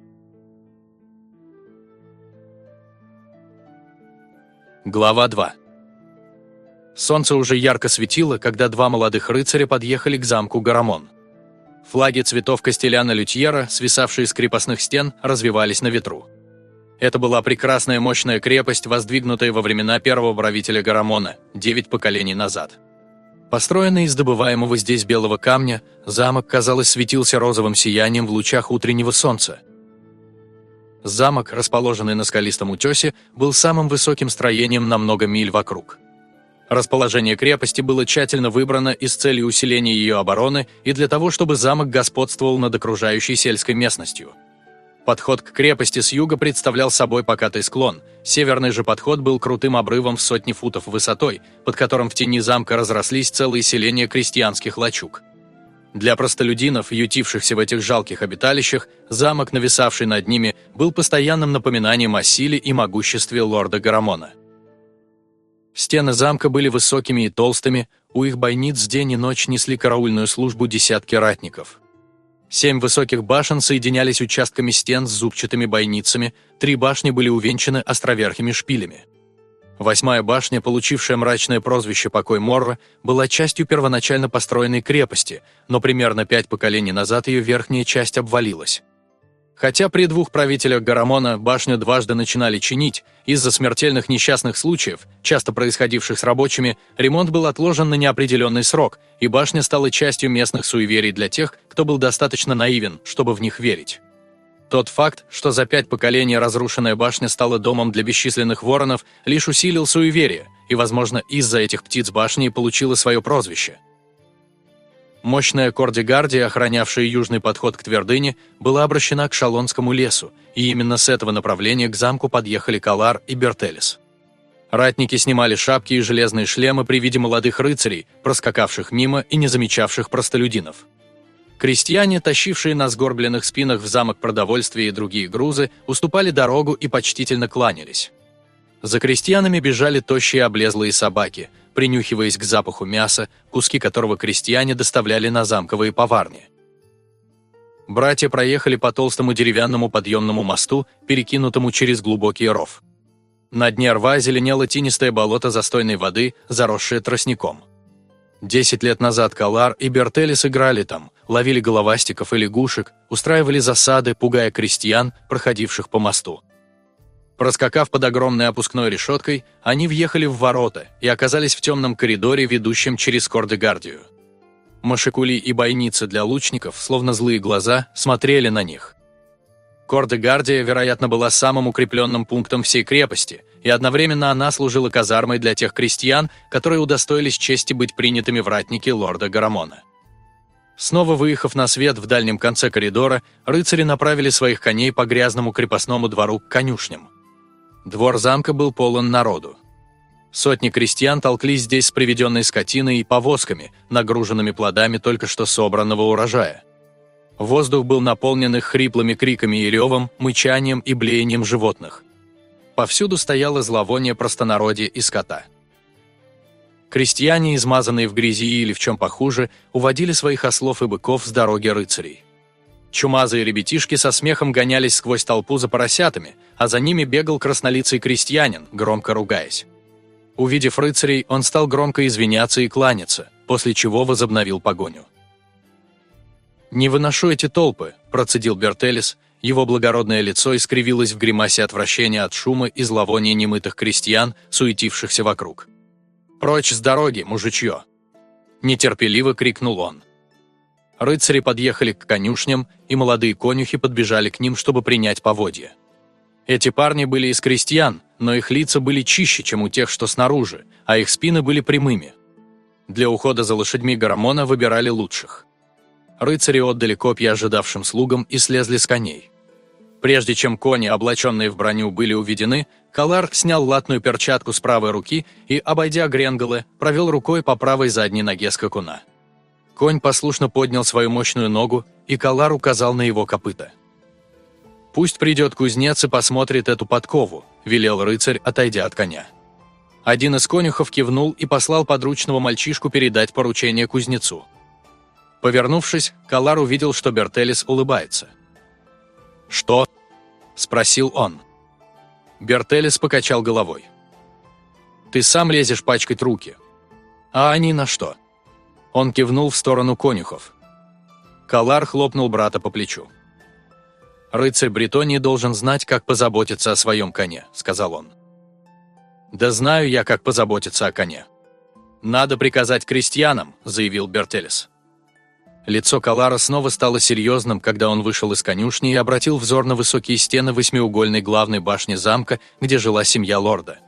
Глава 2 Солнце уже ярко светило, когда два молодых рыцаря подъехали к замку Гарамон. Флаги цветов Костеляна Лютьера, свисавшие с крепостных стен, развивались на ветру. Это была прекрасная мощная крепость, воздвигнутая во времена первого правителя Гарамона, девять поколений назад. Построенный из добываемого здесь белого камня, замок, казалось, светился розовым сиянием в лучах утреннего солнца. Замок, расположенный на скалистом утесе, был самым высоким строением на много миль вокруг. Расположение крепости было тщательно выбрано и с целью усиления ее обороны и для того, чтобы замок господствовал над окружающей сельской местностью. Подход к крепости с юга представлял собой покатый склон, северный же подход был крутым обрывом в сотни футов высотой, под которым в тени замка разрослись целые селения крестьянских лачуг. Для простолюдинов, ютившихся в этих жалких обиталищах, замок, нависавший над ними, был постоянным напоминанием о силе и могуществе лорда Гарамона. Стены замка были высокими и толстыми, у их бойниц день и ночь несли караульную службу десятки ратников. Семь высоких башен соединялись участками стен с зубчатыми бойницами, три башни были увенчаны островерхими шпилями. Восьмая башня, получившая мрачное прозвище «Покой Морра», была частью первоначально построенной крепости, но примерно пять поколений назад ее верхняя часть обвалилась. Хотя при двух правителях Гарамона башню дважды начинали чинить, из-за смертельных несчастных случаев, часто происходивших с рабочими, ремонт был отложен на неопределенный срок, и башня стала частью местных суеверий для тех, кто был достаточно наивен, чтобы в них верить. Тот факт, что за пять поколений разрушенная башня стала домом для бесчисленных воронов, лишь усилил суеверие, и, возможно, из-за этих птиц башни получила свое прозвище – Мощная кордигардия, охранявшая южный подход к твердыне, была обращена к Шалонскому лесу, и именно с этого направления к замку подъехали Калар и Бертелес. Ратники снимали шапки и железные шлемы при виде молодых рыцарей, проскакавших мимо и не замечавших простолюдинов. Крестьяне, тащившие на сгорбленных спинах в замок продовольствие и другие грузы, уступали дорогу и почтительно кланялись. За крестьянами бежали тощие облезлые собаки, принюхиваясь к запаху мяса, куски которого крестьяне доставляли на замковые поварни. Братья проехали по толстому деревянному подъемному мосту, перекинутому через глубокий ров. На дне рва зеленело тинистое болото застойной воды, заросшее тростником. Десять лет назад Калар и Бертели сыграли там, ловили головастиков и лягушек, устраивали засады, пугая крестьян, проходивших по мосту. Проскакав под огромной опускной решеткой, они въехали в ворота и оказались в темном коридоре, ведущем через Кордегардию. Машикули и бойницы для лучников, словно злые глаза, смотрели на них. Кордегардия, вероятно, была самым укрепленным пунктом всей крепости, и одновременно она служила казармой для тех крестьян, которые удостоились чести быть принятыми в ратники лорда Гарамона. Снова выехав на свет в дальнем конце коридора, рыцари направили своих коней по грязному крепостному двору к конюшням. Двор замка был полон народу. Сотни крестьян толклись здесь с приведенной скотиной и повозками, нагруженными плодами только что собранного урожая. Воздух был наполнен их хриплыми криками и ревом, мычанием и блеянием животных. Повсюду стояло зловоние простонародья и скота. Крестьяне, измазанные в грязи или в чем похуже, уводили своих ослов и быков с дороги рыцарей. Чумазые ребятишки со смехом гонялись сквозь толпу за поросятами, а за ними бегал краснолицый крестьянин, громко ругаясь. Увидев рыцарей, он стал громко извиняться и кланяться, после чего возобновил погоню. «Не выношу эти толпы», – процедил Бертелис, его благородное лицо искривилось в гримасе отвращения от шума и зловония немытых крестьян, суетившихся вокруг. «Прочь с дороги, мужичье!» Нетерпеливо крикнул он. Рыцари подъехали к конюшням, и молодые конюхи подбежали к ним, чтобы принять поводья. Эти парни были из крестьян, но их лица были чище, чем у тех, что снаружи, а их спины были прямыми. Для ухода за лошадьми Гарамона выбирали лучших. Рыцари отдали копья ожидавшим слугам и слезли с коней. Прежде чем кони, облаченные в броню, были уведены, Калар снял латную перчатку с правой руки и, обойдя Гренголы, провел рукой по правой задней ноге скакуна. Конь послушно поднял свою мощную ногу, и Калар указал на его копыта. «Пусть придет кузнец и посмотрит эту подкову», – велел рыцарь, отойдя от коня. Один из конюхов кивнул и послал подручного мальчишку передать поручение кузнецу. Повернувшись, Калар увидел, что Бертелис улыбается. «Что?» – спросил он. Бертелис покачал головой. «Ты сам лезешь пачкать руки. А они на что?» Он кивнул в сторону конюхов. Калар хлопнул брата по плечу. «Рыцарь Бретонии должен знать, как позаботиться о своем коне», – сказал он. «Да знаю я, как позаботиться о коне». «Надо приказать крестьянам», – заявил Бертелис. Лицо Калара снова стало серьезным, когда он вышел из конюшни и обратил взор на высокие стены восьмиугольной главной башни замка, где жила семья лорда.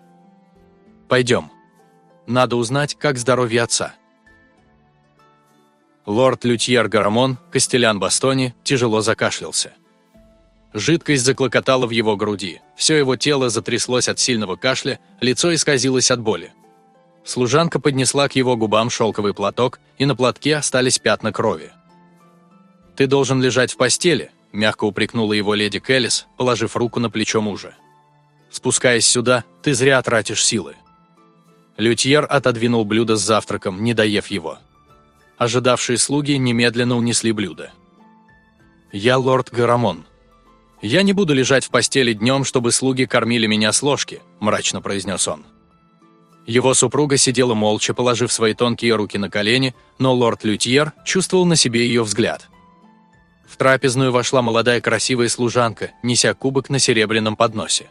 «Пойдем. Надо узнать, как здоровье отца». Лорд Лютьер Гарамон, Костелян Бастони, тяжело закашлялся. Жидкость заклокотала в его груди, все его тело затряслось от сильного кашля, лицо исказилось от боли. Служанка поднесла к его губам шелковый платок, и на платке остались пятна крови. «Ты должен лежать в постели», – мягко упрекнула его леди Келлис, положив руку на плечо мужа. «Спускаясь сюда, ты зря тратишь силы». Лютьер отодвинул блюдо с завтраком, не доев его. Ожидавшие слуги немедленно унесли блюдо. «Я лорд Гарамон. Я не буду лежать в постели днем, чтобы слуги кормили меня с ложки», – мрачно произнес он. Его супруга сидела молча, положив свои тонкие руки на колени, но лорд Лютьер чувствовал на себе ее взгляд. В трапезную вошла молодая красивая служанка, неся кубок на серебряном подносе.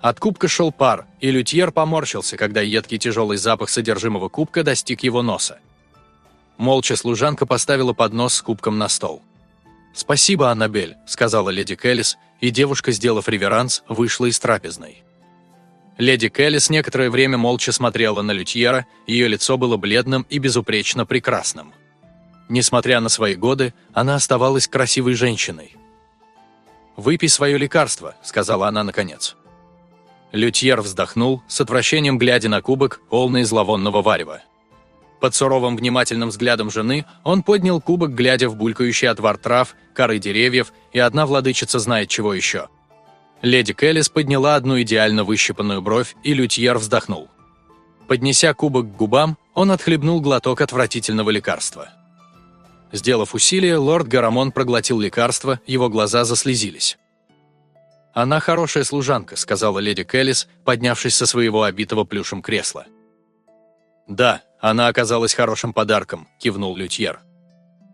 От кубка шел пар, и Лютьер поморщился, когда едкий тяжелый запах содержимого кубка достиг его носа. Молча служанка поставила поднос с кубком на стол. «Спасибо, Аннабель», — сказала леди Келлис, и девушка, сделав реверанс, вышла из трапезной. Леди Келлис некоторое время молча смотрела на Лютьера, ее лицо было бледным и безупречно прекрасным. Несмотря на свои годы, она оставалась красивой женщиной. «Выпей свое лекарство», — сказала она наконец. Лютьер вздохнул, с отвращением глядя на кубок, полный зловонного варева. Под суровым внимательным взглядом жены он поднял кубок, глядя в булькающий отвар трав, коры деревьев, и одна владычица знает чего еще. Леди Келлис подняла одну идеально выщипанную бровь, и Лютьер вздохнул. Поднеся кубок к губам, он отхлебнул глоток отвратительного лекарства. Сделав усилие, лорд Гарамон проглотил лекарство, его глаза заслезились. «Она хорошая служанка», — сказала леди Келлис, поднявшись со своего обитого плюшем кресла. «Да, она оказалась хорошим подарком», — кивнул Лютьер.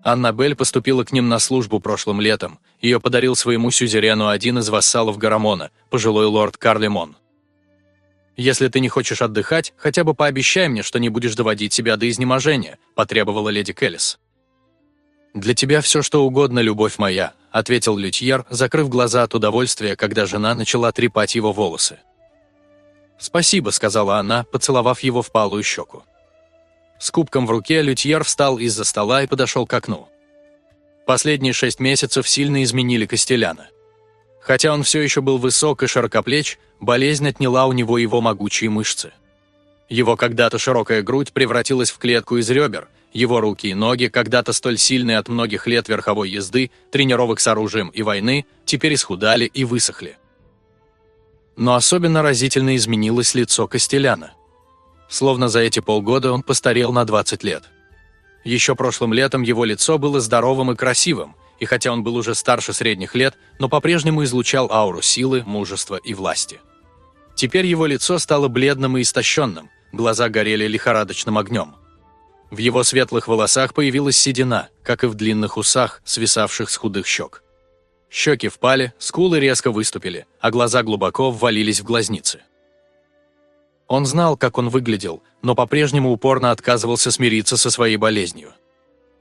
Аннабель поступила к ним на службу прошлым летом. Ее подарил своему сюзерену один из вассалов Гарамона, пожилой лорд Карлемон. «Если ты не хочешь отдыхать, хотя бы пообещай мне, что не будешь доводить себя до изнеможения», — потребовала леди Келлис. «Для тебя все что угодно, любовь моя», — ответил Лютьер, закрыв глаза от удовольствия, когда жена начала трепать его волосы. «Спасибо», — сказала она, поцеловав его в палую щеку. С кубком в руке Лютьер встал из-за стола и подошел к окну. Последние шесть месяцев сильно изменили Костеляна. Хотя он все еще был высок и широкоплеч, болезнь отняла у него его могучие мышцы. Его когда-то широкая грудь превратилась в клетку из ребер, его руки и ноги, когда-то столь сильные от многих лет верховой езды, тренировок с оружием и войны, теперь исхудали и высохли. Но особенно разительно изменилось лицо Костеляна. Словно за эти полгода он постарел на 20 лет. Еще прошлым летом его лицо было здоровым и красивым, и хотя он был уже старше средних лет, но по-прежнему излучал ауру силы, мужества и власти. Теперь его лицо стало бледным и истощенным, глаза горели лихорадочным огнем. В его светлых волосах появилась седина, как и в длинных усах, свисавших с худых щек. Щеки впали, скулы резко выступили, а глаза глубоко ввалились в глазницы. Он знал, как он выглядел, но по-прежнему упорно отказывался смириться со своей болезнью.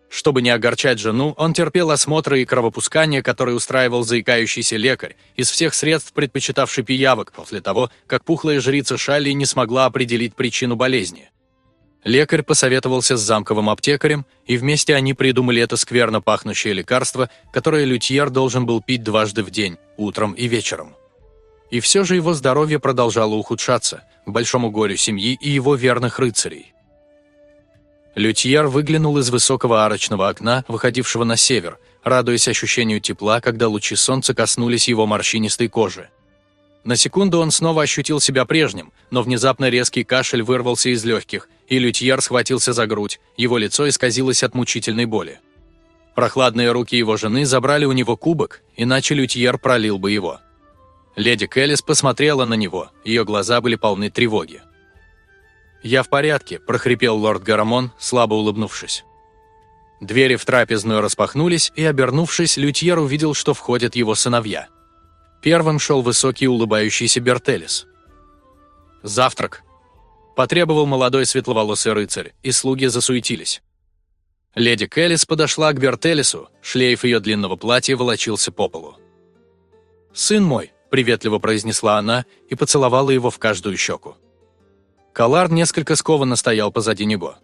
Чтобы не огорчать жену, он терпел осмотры и кровопускания, которые устраивал заикающийся лекарь, из всех средств предпочитавший пиявок после того, как пухлая жрица Шалли не смогла определить причину болезни. Лекарь посоветовался с замковым аптекарем, и вместе они придумали это скверно пахнущее лекарство, которое Лютьер должен был пить дважды в день, утром и вечером. И все же его здоровье продолжало ухудшаться, к большому горю семьи и его верных рыцарей. Лютьер выглянул из высокого арочного окна, выходившего на север, радуясь ощущению тепла, когда лучи солнца коснулись его морщинистой кожи. На секунду он снова ощутил себя прежним, но внезапно резкий кашель вырвался из легких, и Лютьер схватился за грудь, его лицо исказилось от мучительной боли. Прохладные руки его жены забрали у него кубок, иначе Лютьер пролил бы его. Леди Келлис посмотрела на него, ее глаза были полны тревоги. «Я в порядке», – прохрипел лорд Гарамон, слабо улыбнувшись. Двери в трапезную распахнулись, и, обернувшись, Лютьер увидел, что входят его сыновья. Первым шел высокий улыбающийся Бертелис. «Завтрак», – потребовал молодой светловолосый рыцарь, и слуги засуетились. Леди Келлис подошла к Бертелису, шлейф ее длинного платья волочился по полу. «Сын мой», – приветливо произнесла она и поцеловала его в каждую щеку. Калар несколько скованно стоял позади него.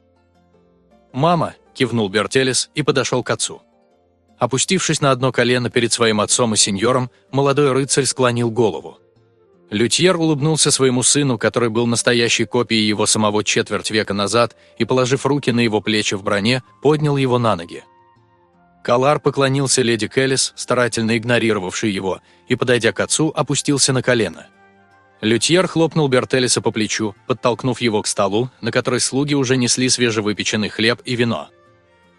«Мама!» – кивнул Бертелес и подошел к отцу. Опустившись на одно колено перед своим отцом и сеньором, молодой рыцарь склонил голову. Лютьер улыбнулся своему сыну, который был настоящей копией его самого четверть века назад, и, положив руки на его плечи в броне, поднял его на ноги. Калар поклонился леди Келлис, старательно игнорировавшей его, и, подойдя к отцу, опустился на колено. Лютьер хлопнул Бертелиса по плечу, подтолкнув его к столу, на который слуги уже несли свежевыпеченный хлеб и вино.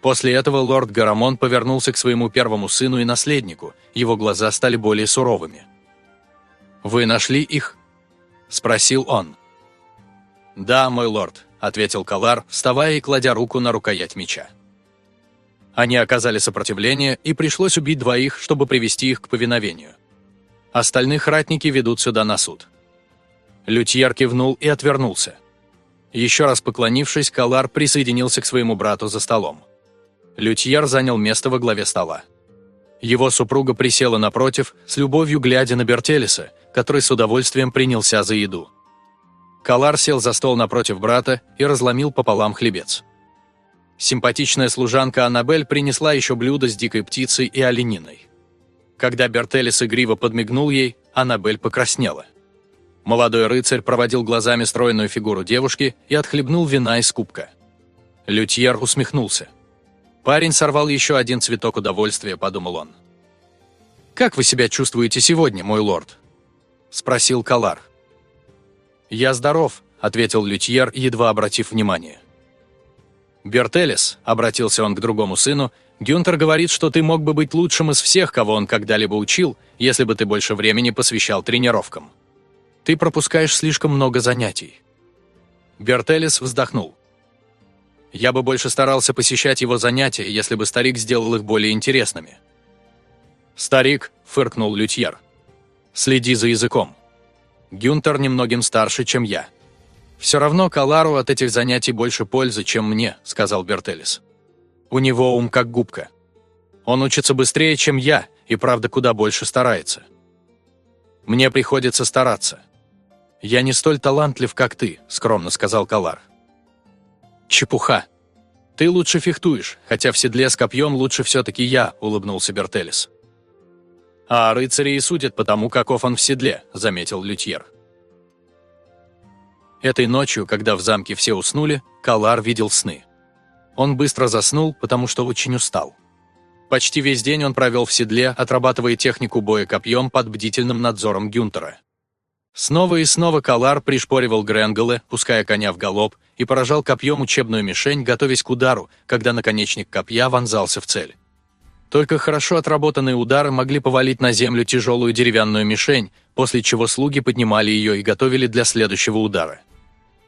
После этого лорд Гарамон повернулся к своему первому сыну и наследнику, его глаза стали более суровыми. «Вы нашли их?» – спросил он. «Да, мой лорд», – ответил Калар, вставая и кладя руку на рукоять меча. Они оказали сопротивление, и пришлось убить двоих, чтобы привести их к повиновению. Остальных ратники ведут сюда на суд. Лютьер кивнул и отвернулся. Еще раз поклонившись, Калар присоединился к своему брату за столом. Лютьер занял место во главе стола. Его супруга присела напротив, с любовью глядя на Бертелиса, который с удовольствием принялся за еду. Калар сел за стол напротив брата и разломил пополам хлебец. Симпатичная служанка Аннабель принесла еще блюдо с дикой птицей и олениной. Когда Бертелис игриво подмигнул ей, Аннабель покраснела. Молодой рыцарь проводил глазами стройную фигуру девушки и отхлебнул вина из кубка. Лютьер усмехнулся. «Парень сорвал еще один цветок удовольствия», — подумал он. «Как вы себя чувствуете сегодня, мой лорд?» — спросил Калар. «Я здоров», — ответил Лютьер, едва обратив внимание. «Бертелес», — обратился он к другому сыну, — «Гюнтер говорит, что ты мог бы быть лучшим из всех, кого он когда-либо учил, если бы ты больше времени посвящал тренировкам. Ты пропускаешь слишком много занятий». Бертелес вздохнул. «Я бы больше старался посещать его занятия, если бы старик сделал их более интересными». «Старик», — фыркнул Лютьер, — «следи за языком. Гюнтер немногим старше, чем я». «Все равно Калару от этих занятий больше пользы, чем мне», — сказал Бертелис. «У него ум как губка. Он учится быстрее, чем я, и правда куда больше старается. Мне приходится стараться. Я не столь талантлив, как ты», — скромно сказал Калар. «Чепуха. Ты лучше фехтуешь, хотя в седле с копьем лучше все-таки я», — улыбнулся Бертелис. «А рыцари и судят по тому, каков он в седле», — заметил Лютьер. Этой ночью, когда в замке все уснули, Калар видел сны. Он быстро заснул, потому что очень устал. Почти весь день он провел в седле, отрабатывая технику боя копьем под бдительным надзором Гюнтера. Снова и снова Калар пришпоривал Гренголе, пуская коня в галоп, и поражал копьем учебную мишень, готовясь к удару, когда наконечник копья вонзался в цель. Только хорошо отработанные удары могли повалить на землю тяжелую деревянную мишень, после чего слуги поднимали ее и готовили для следующего удара.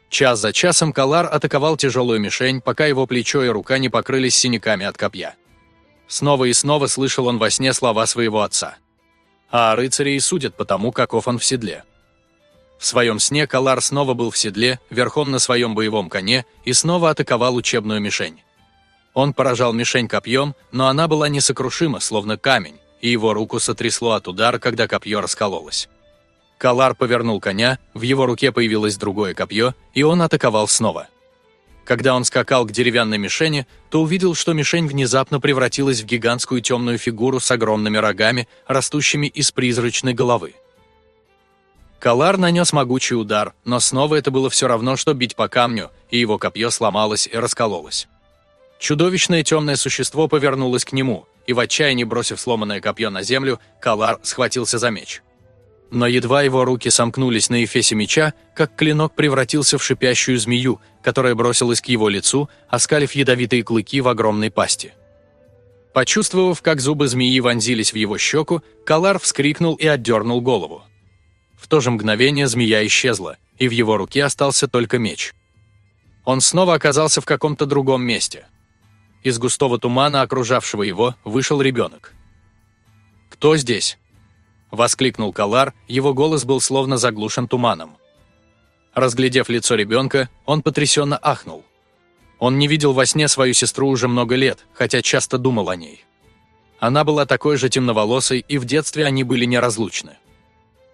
Час за часом Калар атаковал тяжелую мишень, пока его плечо и рука не покрылись синяками от копья. Снова и снова слышал он во сне слова своего отца. А рыцари и судят по тому, каков он в седле. В своем сне Калар снова был в седле, верхом на своем боевом коне, и снова атаковал учебную мишень. Он поражал мишень копьем, но она была несокрушима, словно камень, и его руку сотрясло от удара, когда копье раскололось. Калар повернул коня, в его руке появилось другое копье, и он атаковал снова. Когда он скакал к деревянной мишени, то увидел, что мишень внезапно превратилась в гигантскую темную фигуру с огромными рогами, растущими из призрачной головы. Калар нанес могучий удар, но снова это было все равно, что бить по камню, и его копье сломалось и раскололось. Чудовищное темное существо повернулось к нему, и в отчаянии бросив сломанное копье на землю, Калар схватился за меч. Но едва его руки сомкнулись на эфесе меча, как клинок превратился в шипящую змею, которая бросилась к его лицу, оскалив ядовитые клыки в огромной пасти. Почувствовав, как зубы змеи вонзились в его щеку, Калар вскрикнул и отдернул голову. В то же мгновение змея исчезла, и в его руке остался только меч. Он снова оказался в каком-то другом месте. Из густого тумана, окружавшего его, вышел ребенок. «Кто здесь?» — воскликнул Калар, его голос был словно заглушен туманом. Разглядев лицо ребенка, он потрясенно ахнул. Он не видел во сне свою сестру уже много лет, хотя часто думал о ней. Она была такой же темноволосой, и в детстве они были неразлучны.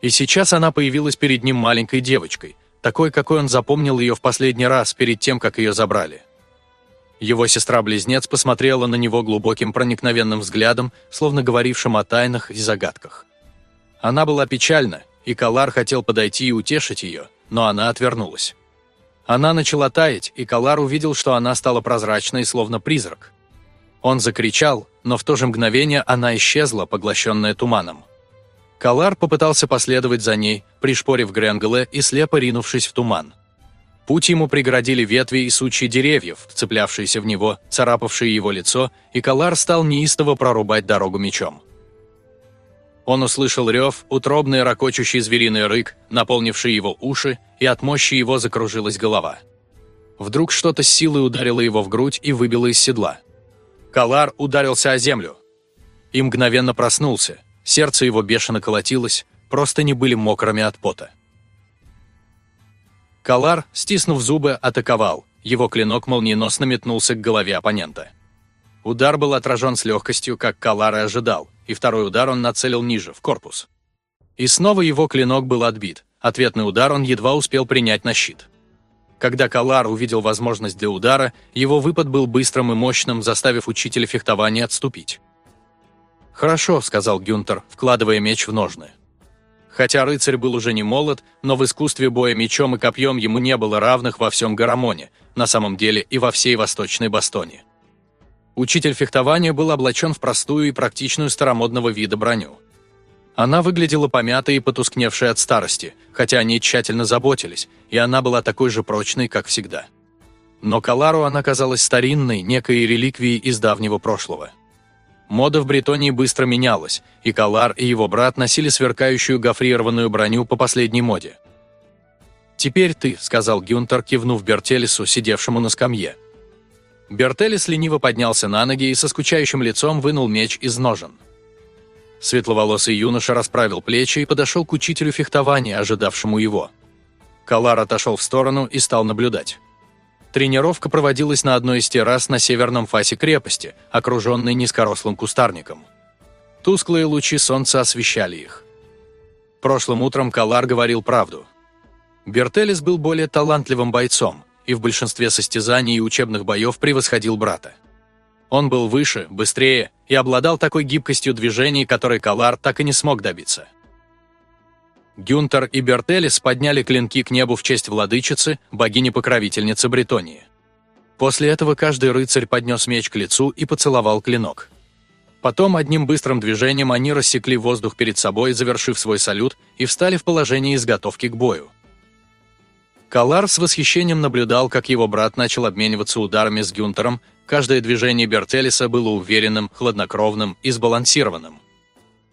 И сейчас она появилась перед ним маленькой девочкой, такой, какой он запомнил ее в последний раз перед тем, как ее забрали. Его сестра-близнец посмотрела на него глубоким проникновенным взглядом, словно говорившим о тайнах и загадках. Она была печальна, и Калар хотел подойти и утешить ее, но она отвернулась. Она начала таять, и Калар увидел, что она стала прозрачной, словно призрак. Он закричал, но в то же мгновение она исчезла, поглощенная туманом. Калар попытался последовать за ней, пришпорив Гренголе и слепо ринувшись в туман. Путь ему преградили ветви и сучьи деревьев, вцеплявшиеся в него, царапавшие его лицо, и Калар стал неистово прорубать дорогу мечом. Он услышал рев, утробный ракочущий звериный рык, наполнивший его уши, и от мощи его закружилась голова. Вдруг что-то с силой ударило его в грудь и выбило из седла. Калар ударился о землю. И мгновенно проснулся. Сердце его бешено колотилось, просто не были мокрыми от пота. Калар, стиснув зубы, атаковал. Его клинок молниеносно метнулся к голове оппонента. Удар был отражен с легкостью, как Калар и ожидал, и второй удар он нацелил ниже, в корпус. И снова его клинок был отбит. Ответный удар он едва успел принять на щит. Когда Калар увидел возможность для удара, его выпад был быстрым и мощным, заставив учителя фехтования отступить. «Хорошо», — сказал Гюнтер, вкладывая меч в ножны. Хотя рыцарь был уже не молод, но в искусстве боя мечом и копьем ему не было равных во всем Гарамоне, на самом деле и во всей Восточной Бастоне. Учитель фехтования был облачен в простую и практичную старомодного вида броню. Она выглядела помятой и потускневшей от старости, хотя они тщательно заботились, и она была такой же прочной, как всегда. Но Калару она казалась старинной, некой реликвией из давнего прошлого. Мода в Бретонии быстро менялась, и Калар и его брат носили сверкающую гофрированную броню по последней моде. «Теперь ты», — сказал Гюнтер, кивнув Бертелису, сидевшему на скамье. Бертелис лениво поднялся на ноги и со скучающим лицом вынул меч из ножен. Светловолосый юноша расправил плечи и подошел к учителю фехтования, ожидавшему его. Калар отошел в сторону и стал наблюдать. Тренировка проводилась на одной из террас на северном фасе крепости, окруженной низкорослым кустарником. Тусклые лучи солнца освещали их. Прошлым утром Калар говорил правду. Бертелис был более талантливым бойцом и в большинстве состязаний и учебных боев превосходил брата. Он был выше, быстрее и обладал такой гибкостью движений, которой Калар так и не смог добиться. Гюнтер и Бертелис подняли клинки к небу в честь владычицы, богини-покровительницы Бретонии. После этого каждый рыцарь поднес меч к лицу и поцеловал клинок. Потом одним быстрым движением они рассекли воздух перед собой, завершив свой салют, и встали в положение изготовки к бою. Калар с восхищением наблюдал, как его брат начал обмениваться ударами с Гюнтером, каждое движение Бертелиса было уверенным, хладнокровным и сбалансированным.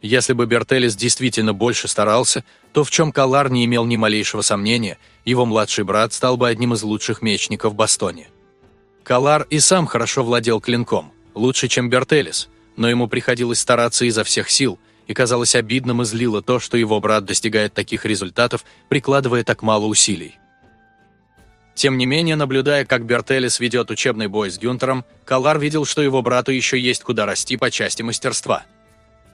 Если бы Бертелис действительно больше старался, то в чем Калар не имел ни малейшего сомнения, его младший брат стал бы одним из лучших мечников в Бастоне. Калар и сам хорошо владел клинком, лучше, чем Бертелис, но ему приходилось стараться изо всех сил, и казалось обидным и злило то, что его брат достигает таких результатов, прикладывая так мало усилий. Тем не менее, наблюдая, как Бертелис ведет учебный бой с Гюнтером, Калар видел, что его брату еще есть куда расти по части мастерства –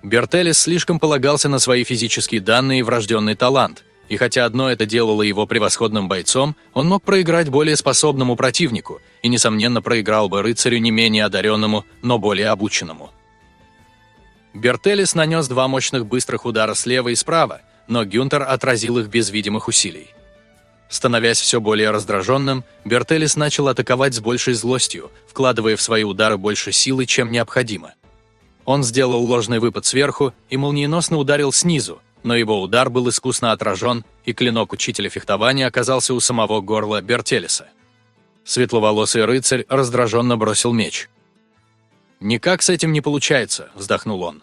Бертелис слишком полагался на свои физические данные и врожденный талант, и хотя одно это делало его превосходным бойцом, он мог проиграть более способному противнику и, несомненно, проиграл бы рыцарю не менее одаренному, но более обученному. Бертелис нанес два мощных быстрых удара слева и справа, но Гюнтер отразил их без видимых усилий. Становясь все более раздраженным, Бертелис начал атаковать с большей злостью, вкладывая в свои удары больше силы, чем необходимо – он сделал ложный выпад сверху и молниеносно ударил снизу, но его удар был искусно отражен, и клинок учителя фехтования оказался у самого горла Бертелеса. Светловолосый рыцарь раздраженно бросил меч. «Никак с этим не получается», — вздохнул он.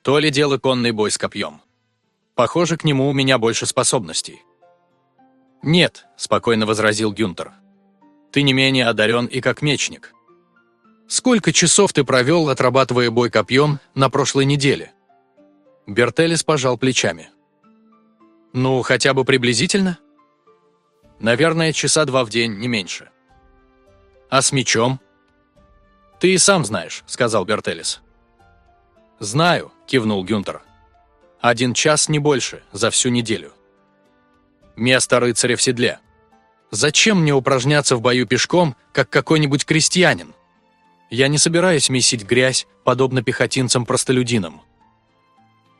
«То ли дело конный бой с копьем. Похоже, к нему у меня больше способностей». «Нет», — спокойно возразил Гюнтер. «Ты не менее одарен и как мечник. Сколько часов ты провел, отрабатывая бой копьем, на прошлой неделе?» Бертелис пожал плечами. «Ну, хотя бы приблизительно?» «Наверное, часа два в день, не меньше». «А с мечом?» «Ты и сам знаешь», — сказал Бертелис. «Знаю», — кивнул Гюнтер. «Один час, не больше, за всю неделю». «Место рыцаря в седле. Зачем мне упражняться в бою пешком, как какой-нибудь крестьянин?» Я не собираюсь месить грязь, подобно пехотинцам-простолюдинам.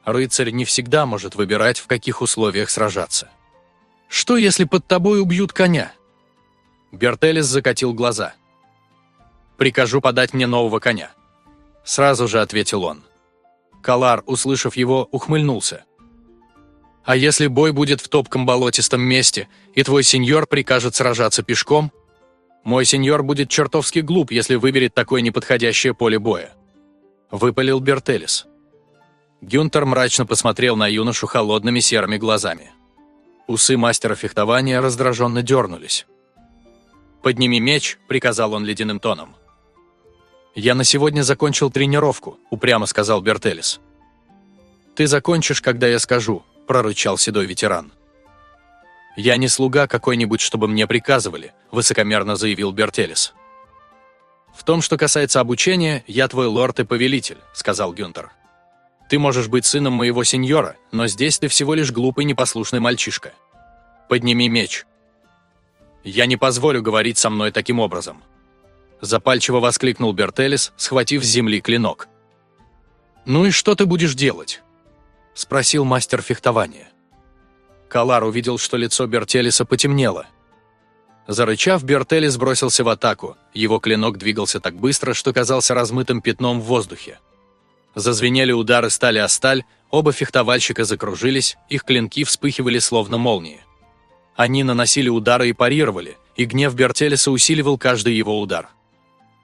Рыцарь не всегда может выбирать, в каких условиях сражаться. Что, если под тобой убьют коня? Бертелес закатил глаза. «Прикажу подать мне нового коня». Сразу же ответил он. Калар, услышав его, ухмыльнулся. «А если бой будет в топком болотистом месте, и твой сеньор прикажет сражаться пешком, мой сеньор будет чертовски глуп, если выберет такое неподходящее поле боя. Выпалил Бертелис. Гюнтер мрачно посмотрел на юношу холодными серыми глазами. Усы мастера фехтования раздраженно дернулись. «Подними меч», — приказал он ледяным тоном. «Я на сегодня закончил тренировку», — упрямо сказал Бертелис. «Ты закончишь, когда я скажу», — прорычал седой ветеран. «Я не слуга какой-нибудь, чтобы мне приказывали», – высокомерно заявил Бертелис. «В том, что касается обучения, я твой лорд и повелитель», – сказал Гюнтер. «Ты можешь быть сыном моего сеньора, но здесь ты всего лишь глупый непослушный мальчишка. Подними меч». «Я не позволю говорить со мной таким образом!» Запальчиво воскликнул Бертелис, схватив с земли клинок. «Ну и что ты будешь делать?» – спросил мастер фехтования. Калар увидел, что лицо Бертелиса потемнело. Зарычав, Бертелис бросился в атаку. Его клинок двигался так быстро, что казался размытым пятном в воздухе. Зазвенели удары стали о сталь, оба фехтовальщика закружились, их клинки вспыхивали словно молнии. Они наносили удары и парировали, и гнев Бертелиса усиливал каждый его удар.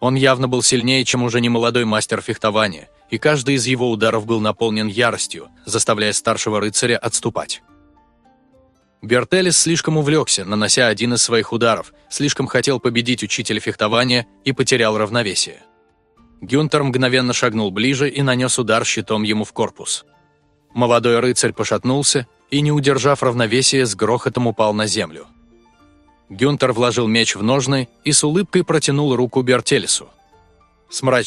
Он явно был сильнее, чем уже немолодой мастер фехтования, и каждый из его ударов был наполнен яростью, заставляя старшего рыцаря отступать. Бертелис слишком увлекся, нанося один из своих ударов, слишком хотел победить учителя фехтования и потерял равновесие. Гюнтер мгновенно шагнул ближе и нанес удар щитом ему в корпус. Молодой рыцарь пошатнулся и, не удержав равновесия, с грохотом упал на землю. Гюнтер вложил меч в ножны и с улыбкой протянул руку Бертелису. С мрачным